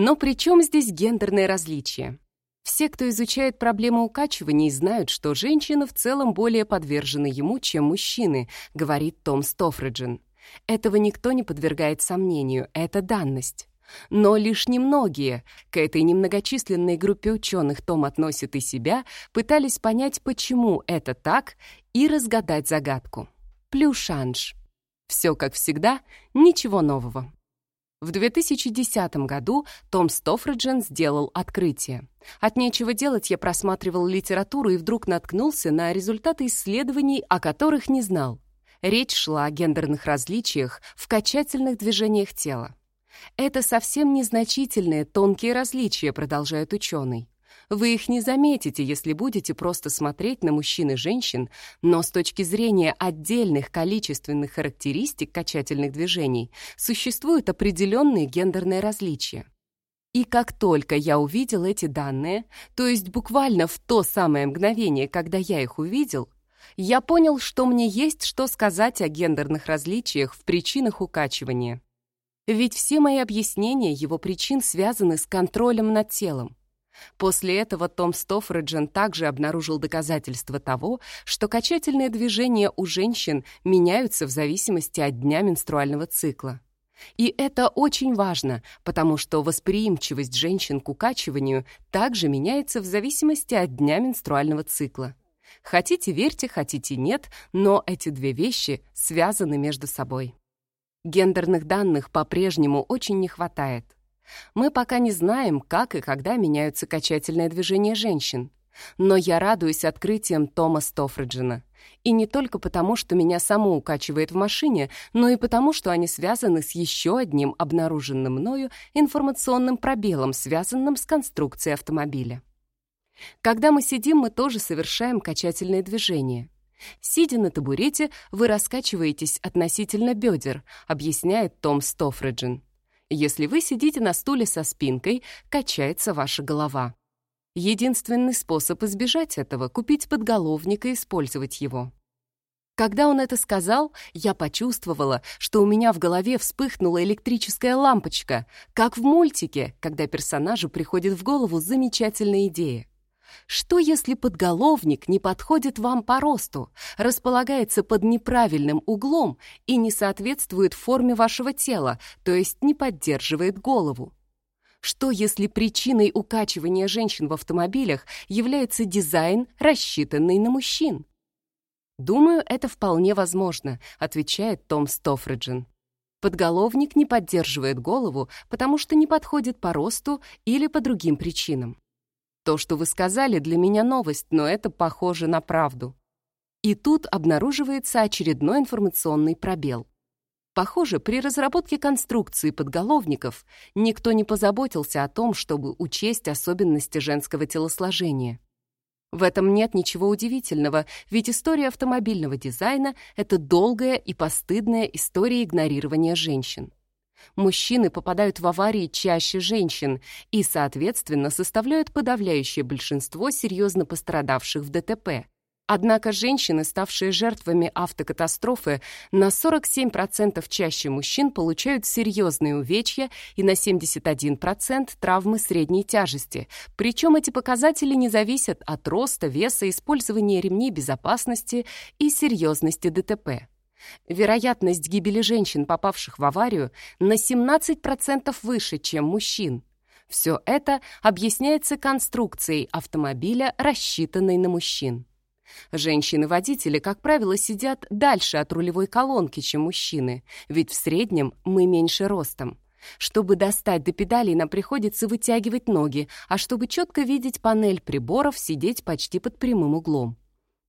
Но при чем здесь гендерные различия? Все, кто изучает проблему укачивания, знают, что женщины в целом более подвержены ему, чем мужчины, говорит Том Стофриджин. Этого никто не подвергает сомнению, это данность. Но лишь немногие, к этой немногочисленной группе ученых Том относит и себя, пытались понять, почему это так, и разгадать загадку. Плюшанж. Все как всегда, ничего нового. В 2010 году Том Стофриджен сделал открытие. От нечего делать я просматривал литературу и вдруг наткнулся на результаты исследований, о которых не знал. Речь шла о гендерных различиях в качательных движениях тела. Это совсем незначительные тонкие различия, продолжает ученый. Вы их не заметите, если будете просто смотреть на мужчин и женщин, но с точки зрения отдельных количественных характеристик качательных движений существуют определенные гендерные различия. И как только я увидел эти данные, то есть буквально в то самое мгновение, когда я их увидел, я понял, что мне есть что сказать о гендерных различиях в причинах укачивания. Ведь все мои объяснения его причин связаны с контролем над телом. После этого Том Стофриджен также обнаружил доказательства того, что качательные движения у женщин меняются в зависимости от дня менструального цикла. И это очень важно, потому что восприимчивость женщин к укачиванию также меняется в зависимости от дня менструального цикла. Хотите верьте, хотите нет, но эти две вещи связаны между собой. Гендерных данных по-прежнему очень не хватает. Мы пока не знаем, как и когда меняются качательные движения женщин. Но я радуюсь открытиям Тома Стофриджина. И не только потому, что меня само укачивает в машине, но и потому, что они связаны с еще одним обнаруженным мною информационным пробелом, связанным с конструкцией автомобиля. Когда мы сидим, мы тоже совершаем качательные движения. Сидя на табурете, вы раскачиваетесь относительно бедер, объясняет Том Стофриджин. Если вы сидите на стуле со спинкой, качается ваша голова. Единственный способ избежать этого — купить подголовник и использовать его. Когда он это сказал, я почувствовала, что у меня в голове вспыхнула электрическая лампочка, как в мультике, когда персонажу приходит в голову замечательная идея. Что если подголовник не подходит вам по росту, располагается под неправильным углом и не соответствует форме вашего тела, то есть не поддерживает голову? Что если причиной укачивания женщин в автомобилях является дизайн, рассчитанный на мужчин? «Думаю, это вполне возможно», — отвечает Том Стофриджин. Подголовник не поддерживает голову, потому что не подходит по росту или по другим причинам. То, что вы сказали, для меня новость, но это похоже на правду. И тут обнаруживается очередной информационный пробел. Похоже, при разработке конструкции подголовников никто не позаботился о том, чтобы учесть особенности женского телосложения. В этом нет ничего удивительного, ведь история автомобильного дизайна — это долгая и постыдная история игнорирования женщин. Мужчины попадают в аварии чаще женщин и, соответственно, составляют подавляющее большинство серьезно пострадавших в ДТП. Однако женщины, ставшие жертвами автокатастрофы, на 47% чаще мужчин получают серьезные увечья и на 71% травмы средней тяжести. Причем эти показатели не зависят от роста, веса, использования ремней безопасности и серьезности ДТП. Вероятность гибели женщин, попавших в аварию, на 17% выше, чем мужчин. Все это объясняется конструкцией автомобиля, рассчитанной на мужчин. Женщины-водители, как правило, сидят дальше от рулевой колонки, чем мужчины, ведь в среднем мы меньше ростом. Чтобы достать до педалей, нам приходится вытягивать ноги, а чтобы четко видеть панель приборов, сидеть почти под прямым углом.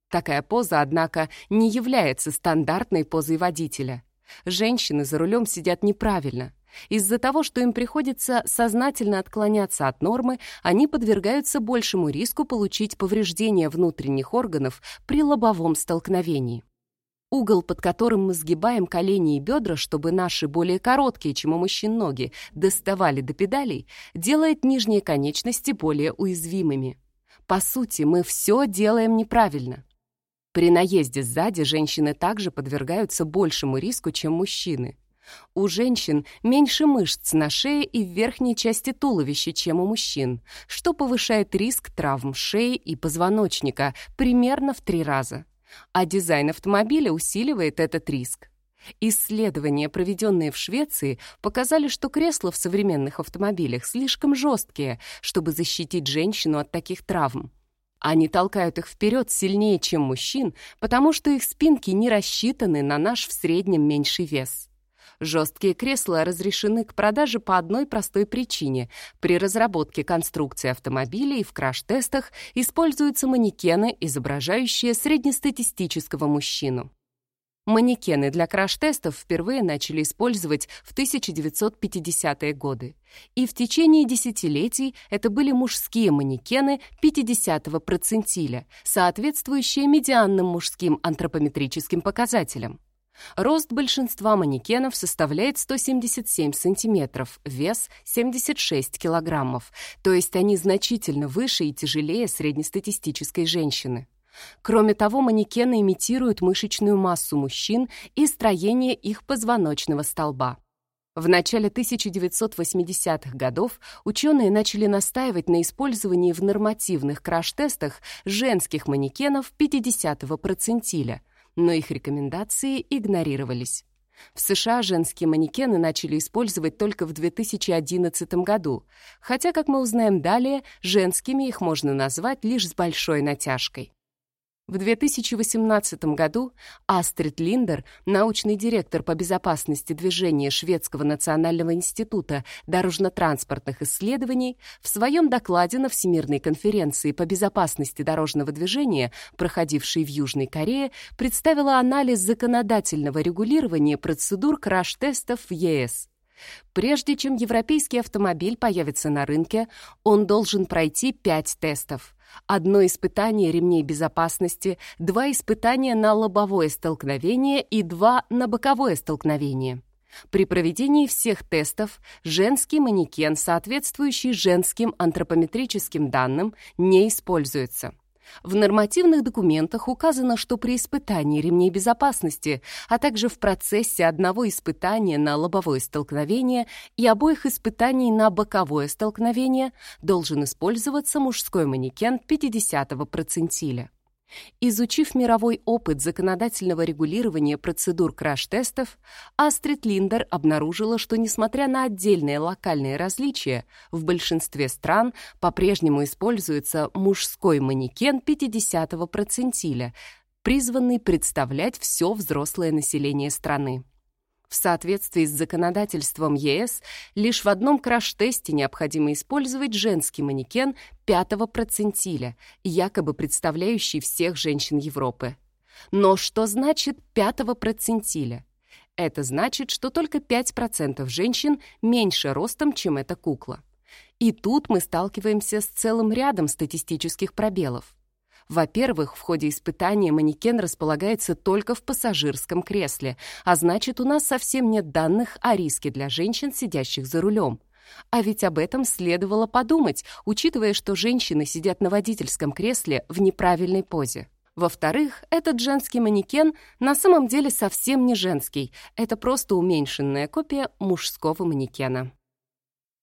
Такая поза, однако, не является стандартной позой водителя. Женщины за рулем сидят неправильно. Из-за того, что им приходится сознательно отклоняться от нормы, они подвергаются большему риску получить повреждения внутренних органов при лобовом столкновении. Угол, под которым мы сгибаем колени и бедра, чтобы наши более короткие, чем у мужчин ноги, доставали до педалей, делает нижние конечности более уязвимыми. По сути, мы все делаем неправильно. При наезде сзади женщины также подвергаются большему риску, чем мужчины. У женщин меньше мышц на шее и в верхней части туловища, чем у мужчин, что повышает риск травм шеи и позвоночника примерно в три раза. А дизайн автомобиля усиливает этот риск. Исследования, проведенные в Швеции, показали, что кресла в современных автомобилях слишком жесткие, чтобы защитить женщину от таких травм. Они толкают их вперед сильнее, чем мужчин, потому что их спинки не рассчитаны на наш в среднем меньший вес. Жесткие кресла разрешены к продаже по одной простой причине. При разработке конструкции автомобилей в краш-тестах используются манекены, изображающие среднестатистического мужчину. Манекены для краш-тестов впервые начали использовать в 1950-е годы. И в течение десятилетий это были мужские манекены 50-го процентиля, соответствующие медианным мужским антропометрическим показателям. Рост большинства манекенов составляет 177 сантиметров, вес 76 килограммов, то есть они значительно выше и тяжелее среднестатистической женщины. Кроме того, манекены имитируют мышечную массу мужчин и строение их позвоночного столба. В начале 1980-х годов ученые начали настаивать на использовании в нормативных краш-тестах женских манекенов 50-го процентиля, но их рекомендации игнорировались. В США женские манекены начали использовать только в 2011 году, хотя, как мы узнаем далее, женскими их можно назвать лишь с большой натяжкой. В 2018 году Астрид Линдер, научный директор по безопасности движения Шведского национального института дорожно-транспортных исследований, в своем докладе на Всемирной конференции по безопасности дорожного движения, проходившей в Южной Корее, представила анализ законодательного регулирования процедур краш-тестов в ЕС. Прежде чем европейский автомобиль появится на рынке, он должен пройти пять тестов. Одно испытание ремней безопасности, два испытания на лобовое столкновение и два на боковое столкновение. При проведении всех тестов женский манекен, соответствующий женским антропометрическим данным, не используется. В нормативных документах указано, что при испытании ремней безопасности, а также в процессе одного испытания на лобовое столкновение и обоих испытаний на боковое столкновение должен использоваться мужской манекен 50-го процентиля. Изучив мировой опыт законодательного регулирования процедур краш-тестов, Астрид Линдер обнаружила, что, несмотря на отдельные локальные различия, в большинстве стран по-прежнему используется мужской манекен 50-го процентиля, призванный представлять все взрослое население страны. В соответствии с законодательством ЕС, лишь в одном краш-тесте необходимо использовать женский манекен пятого процентиля, якобы представляющий всех женщин Европы. Но что значит пятого процентиля? Это значит, что только 5% женщин меньше ростом, чем эта кукла. И тут мы сталкиваемся с целым рядом статистических пробелов. Во-первых, в ходе испытания манекен располагается только в пассажирском кресле, а значит, у нас совсем нет данных о риске для женщин, сидящих за рулем. А ведь об этом следовало подумать, учитывая, что женщины сидят на водительском кресле в неправильной позе. Во-вторых, этот женский манекен на самом деле совсем не женский, это просто уменьшенная копия мужского манекена.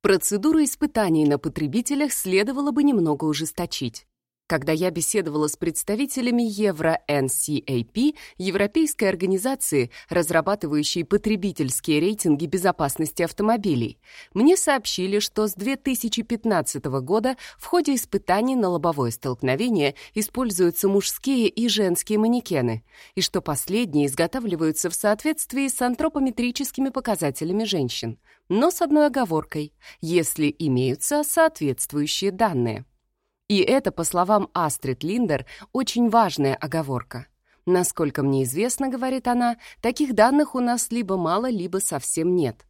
Процедуру испытаний на потребителях следовало бы немного ужесточить. Когда я беседовала с представителями Евро-NCAP, европейской организации, разрабатывающей потребительские рейтинги безопасности автомобилей, мне сообщили, что с 2015 года в ходе испытаний на лобовое столкновение используются мужские и женские манекены, и что последние изготавливаются в соответствии с антропометрическими показателями женщин, но с одной оговоркой, если имеются соответствующие данные. И это, по словам Астрид Линдер, очень важная оговорка. Насколько мне известно, говорит она, таких данных у нас либо мало, либо совсем нет.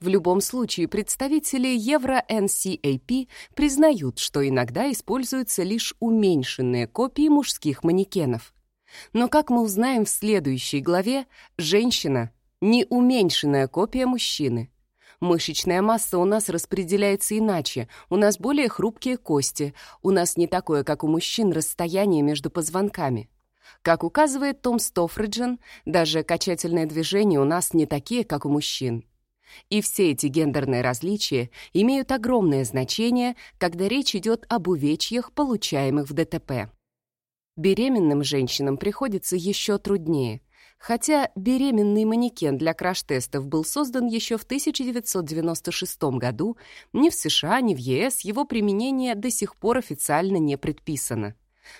В любом случае, представители Евро-NCAP признают, что иногда используются лишь уменьшенные копии мужских манекенов. Но, как мы узнаем в следующей главе, женщина — не уменьшенная копия мужчины. Мышечная масса у нас распределяется иначе, у нас более хрупкие кости, у нас не такое, как у мужчин, расстояние между позвонками. Как указывает Том Стофриджен, даже качательные движения у нас не такие, как у мужчин. И все эти гендерные различия имеют огромное значение, когда речь идет об увечьях, получаемых в ДТП. Беременным женщинам приходится еще труднее — Хотя беременный манекен для краш-тестов был создан еще в 1996 году, ни в США, ни в ЕС его применение до сих пор официально не предписано.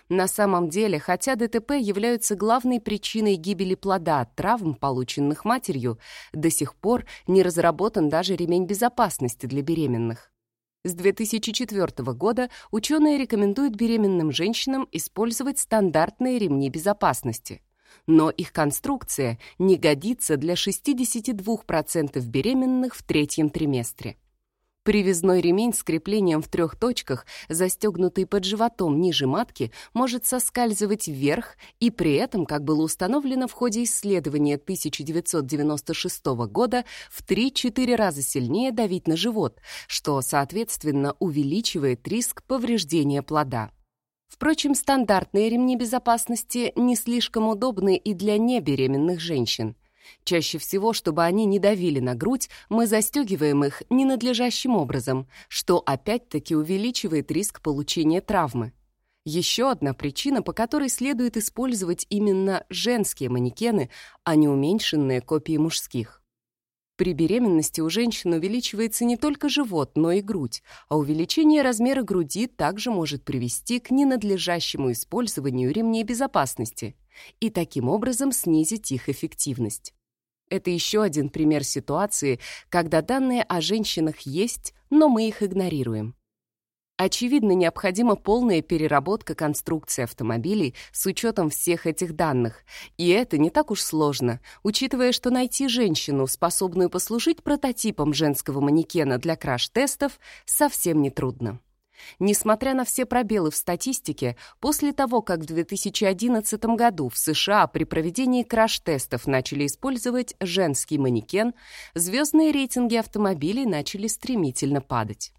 На самом деле, хотя ДТП являются главной причиной гибели плода от травм, полученных матерью, до сих пор не разработан даже ремень безопасности для беременных. С 2004 года ученые рекомендуют беременным женщинам использовать стандартные ремни безопасности но их конструкция не годится для 62% беременных в третьем триместре. Привязной ремень с креплением в трех точках, застегнутый под животом ниже матки, может соскальзывать вверх и при этом, как было установлено в ходе исследования 1996 года, в 3-4 раза сильнее давить на живот, что, соответственно, увеличивает риск повреждения плода. Впрочем, стандартные ремни безопасности не слишком удобны и для небеременных женщин. Чаще всего, чтобы они не давили на грудь, мы застегиваем их ненадлежащим образом, что опять-таки увеличивает риск получения травмы. Еще одна причина, по которой следует использовать именно женские манекены, а не уменьшенные копии мужских. При беременности у женщин увеличивается не только живот, но и грудь, а увеличение размера груди также может привести к ненадлежащему использованию ремней безопасности и таким образом снизить их эффективность. Это еще один пример ситуации, когда данные о женщинах есть, но мы их игнорируем. Очевидно, необходима полная переработка конструкции автомобилей с учетом всех этих данных. И это не так уж сложно, учитывая, что найти женщину, способную послужить прототипом женского манекена для краш-тестов, совсем нетрудно. Несмотря на все пробелы в статистике, после того, как в 2011 году в США при проведении краш-тестов начали использовать женский манекен, звездные рейтинги автомобилей начали стремительно падать.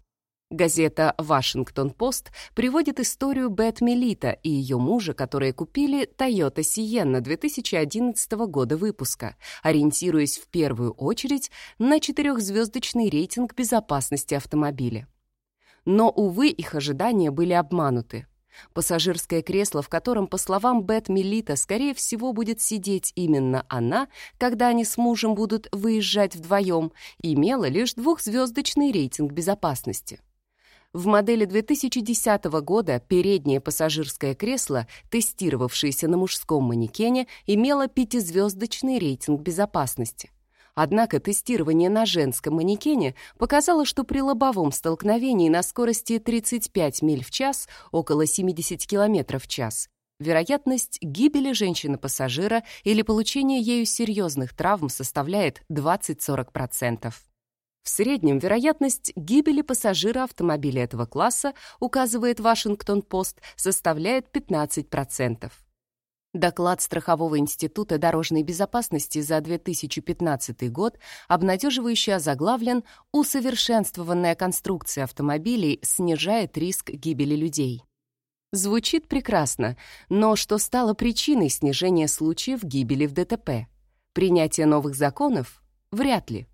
Газета «Вашингтон-Пост» приводит историю Бет Мелита и ее мужа, которые купили Toyota Sienna 2011 года выпуска, ориентируясь в первую очередь на четырехзвездочный рейтинг безопасности автомобиля. Но, увы, их ожидания были обмануты. Пассажирское кресло, в котором, по словам Бет Мелита, скорее всего, будет сидеть именно она, когда они с мужем будут выезжать вдвоем, имело лишь двухзвездочный рейтинг безопасности. В модели 2010 года переднее пассажирское кресло, тестировавшееся на мужском манекене, имело пятизвездочный рейтинг безопасности. Однако тестирование на женском манекене показало, что при лобовом столкновении на скорости 35 миль в час, около 70 км в час, вероятность гибели женщины-пассажира или получения ею серьезных травм составляет 20-40%. В среднем вероятность гибели пассажира автомобиля этого класса, указывает Вашингтон-Пост, составляет 15%. Доклад Страхового института дорожной безопасности за 2015 год обнадеживающе озаглавлен «Усовершенствованная конструкция автомобилей снижает риск гибели людей». Звучит прекрасно, но что стало причиной снижения случаев гибели в ДТП? Принятие новых законов? Вряд ли.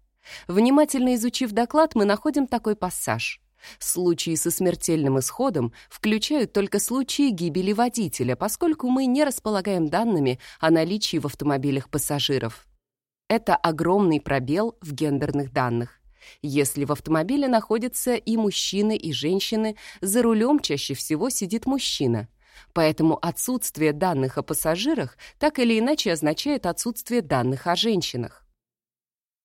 Внимательно изучив доклад, мы находим такой пассаж. Случаи со смертельным исходом включают только случаи гибели водителя, поскольку мы не располагаем данными о наличии в автомобилях пассажиров. Это огромный пробел в гендерных данных. Если в автомобиле находятся и мужчины, и женщины, за рулем чаще всего сидит мужчина. Поэтому отсутствие данных о пассажирах так или иначе означает отсутствие данных о женщинах.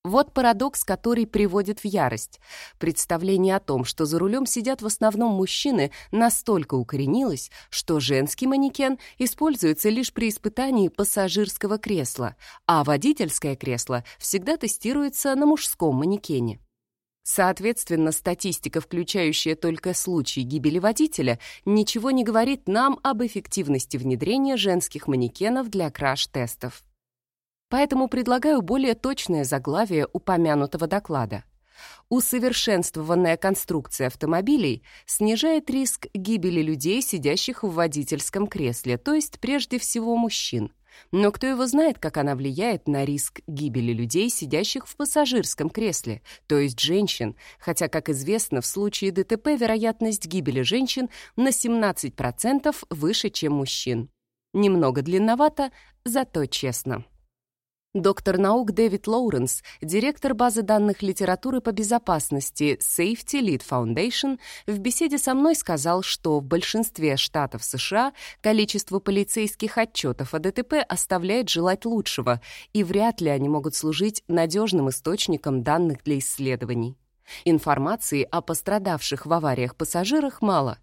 Вот парадокс, который приводит в ярость. Представление о том, что за рулем сидят в основном мужчины, настолько укоренилось, что женский манекен используется лишь при испытании пассажирского кресла, а водительское кресло всегда тестируется на мужском манекене. Соответственно, статистика, включающая только случаи гибели водителя, ничего не говорит нам об эффективности внедрения женских манекенов для краш-тестов. Поэтому предлагаю более точное заглавие упомянутого доклада. Усовершенствованная конструкция автомобилей снижает риск гибели людей, сидящих в водительском кресле, то есть прежде всего мужчин. Но кто его знает, как она влияет на риск гибели людей, сидящих в пассажирском кресле, то есть женщин, хотя, как известно, в случае ДТП вероятность гибели женщин на 17% выше, чем мужчин. Немного длинновато, зато честно. Доктор наук Дэвид Лоуренс, директор базы данных литературы по безопасности Safety Lead Foundation, в беседе со мной сказал, что в большинстве штатов США количество полицейских отчетов о ДТП оставляет желать лучшего, и вряд ли они могут служить надежным источником данных для исследований. Информации о пострадавших в авариях пассажирах мало.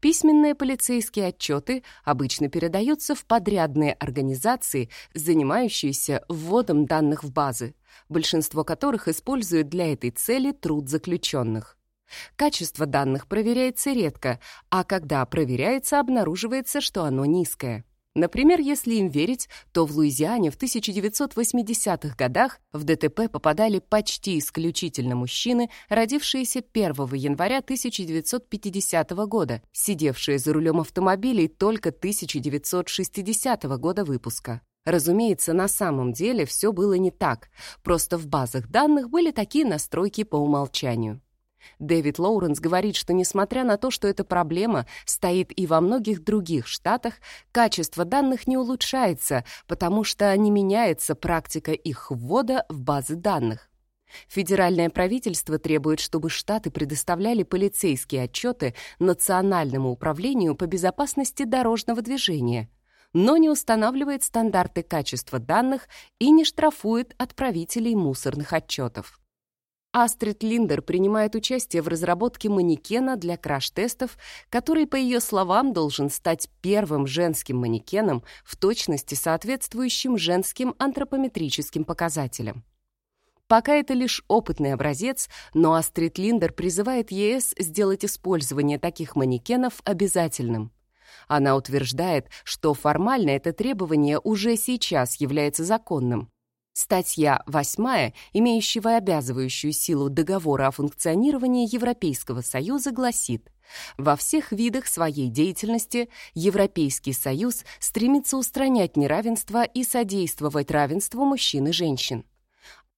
Письменные полицейские отчеты обычно передаются в подрядные организации, занимающиеся вводом данных в базы, большинство которых используют для этой цели труд заключенных. Качество данных проверяется редко, а когда проверяется, обнаруживается, что оно низкое. Например, если им верить, то в Луизиане в 1980-х годах в ДТП попадали почти исключительно мужчины, родившиеся 1 января 1950 года, сидевшие за рулем автомобилей только 1960 года выпуска. Разумеется, на самом деле все было не так, просто в базах данных были такие настройки по умолчанию. Дэвид Лоуренс говорит, что несмотря на то, что эта проблема стоит и во многих других штатах, качество данных не улучшается, потому что не меняется практика их ввода в базы данных. Федеральное правительство требует, чтобы штаты предоставляли полицейские отчеты Национальному управлению по безопасности дорожного движения, но не устанавливает стандарты качества данных и не штрафует отправителей мусорных отчетов. Астрид Линдер принимает участие в разработке манекена для краш-тестов, который, по ее словам, должен стать первым женским манекеном в точности соответствующим женским антропометрическим показателям. Пока это лишь опытный образец, но Астрид Линдер призывает ЕС сделать использование таких манекенов обязательным. Она утверждает, что формально это требование уже сейчас является законным. Статья 8, имеющая обязывающую силу договора о функционировании Европейского Союза, гласит «Во всех видах своей деятельности Европейский Союз стремится устранять неравенство и содействовать равенству мужчин и женщин».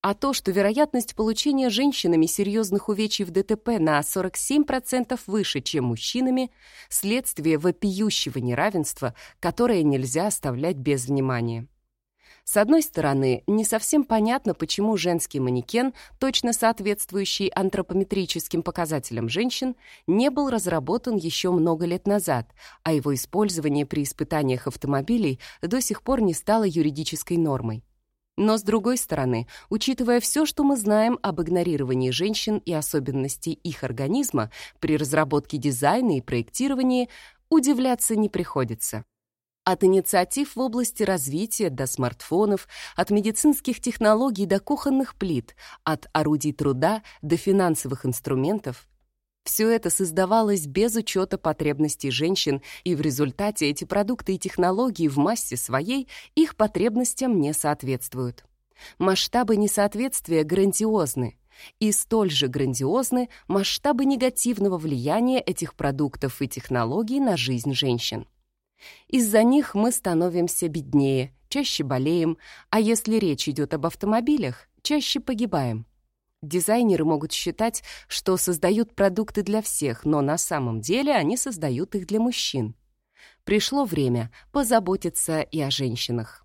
А то, что вероятность получения женщинами серьезных увечий в ДТП на 47% выше, чем мужчинами, следствие вопиющего неравенства, которое нельзя оставлять без внимания. С одной стороны, не совсем понятно, почему женский манекен, точно соответствующий антропометрическим показателям женщин, не был разработан еще много лет назад, а его использование при испытаниях автомобилей до сих пор не стало юридической нормой. Но, с другой стороны, учитывая все, что мы знаем об игнорировании женщин и особенностей их организма при разработке дизайна и проектировании, удивляться не приходится. От инициатив в области развития до смартфонов, от медицинских технологий до кухонных плит, от орудий труда до финансовых инструментов все это создавалось без учета потребностей женщин, и в результате эти продукты и технологии в массе своей их потребностям не соответствуют. Масштабы несоответствия грандиозны, и столь же грандиозны масштабы негативного влияния этих продуктов и технологий на жизнь женщин. Из-за них мы становимся беднее, чаще болеем, а если речь идет об автомобилях, чаще погибаем. Дизайнеры могут считать, что создают продукты для всех, но на самом деле они создают их для мужчин. Пришло время позаботиться и о женщинах.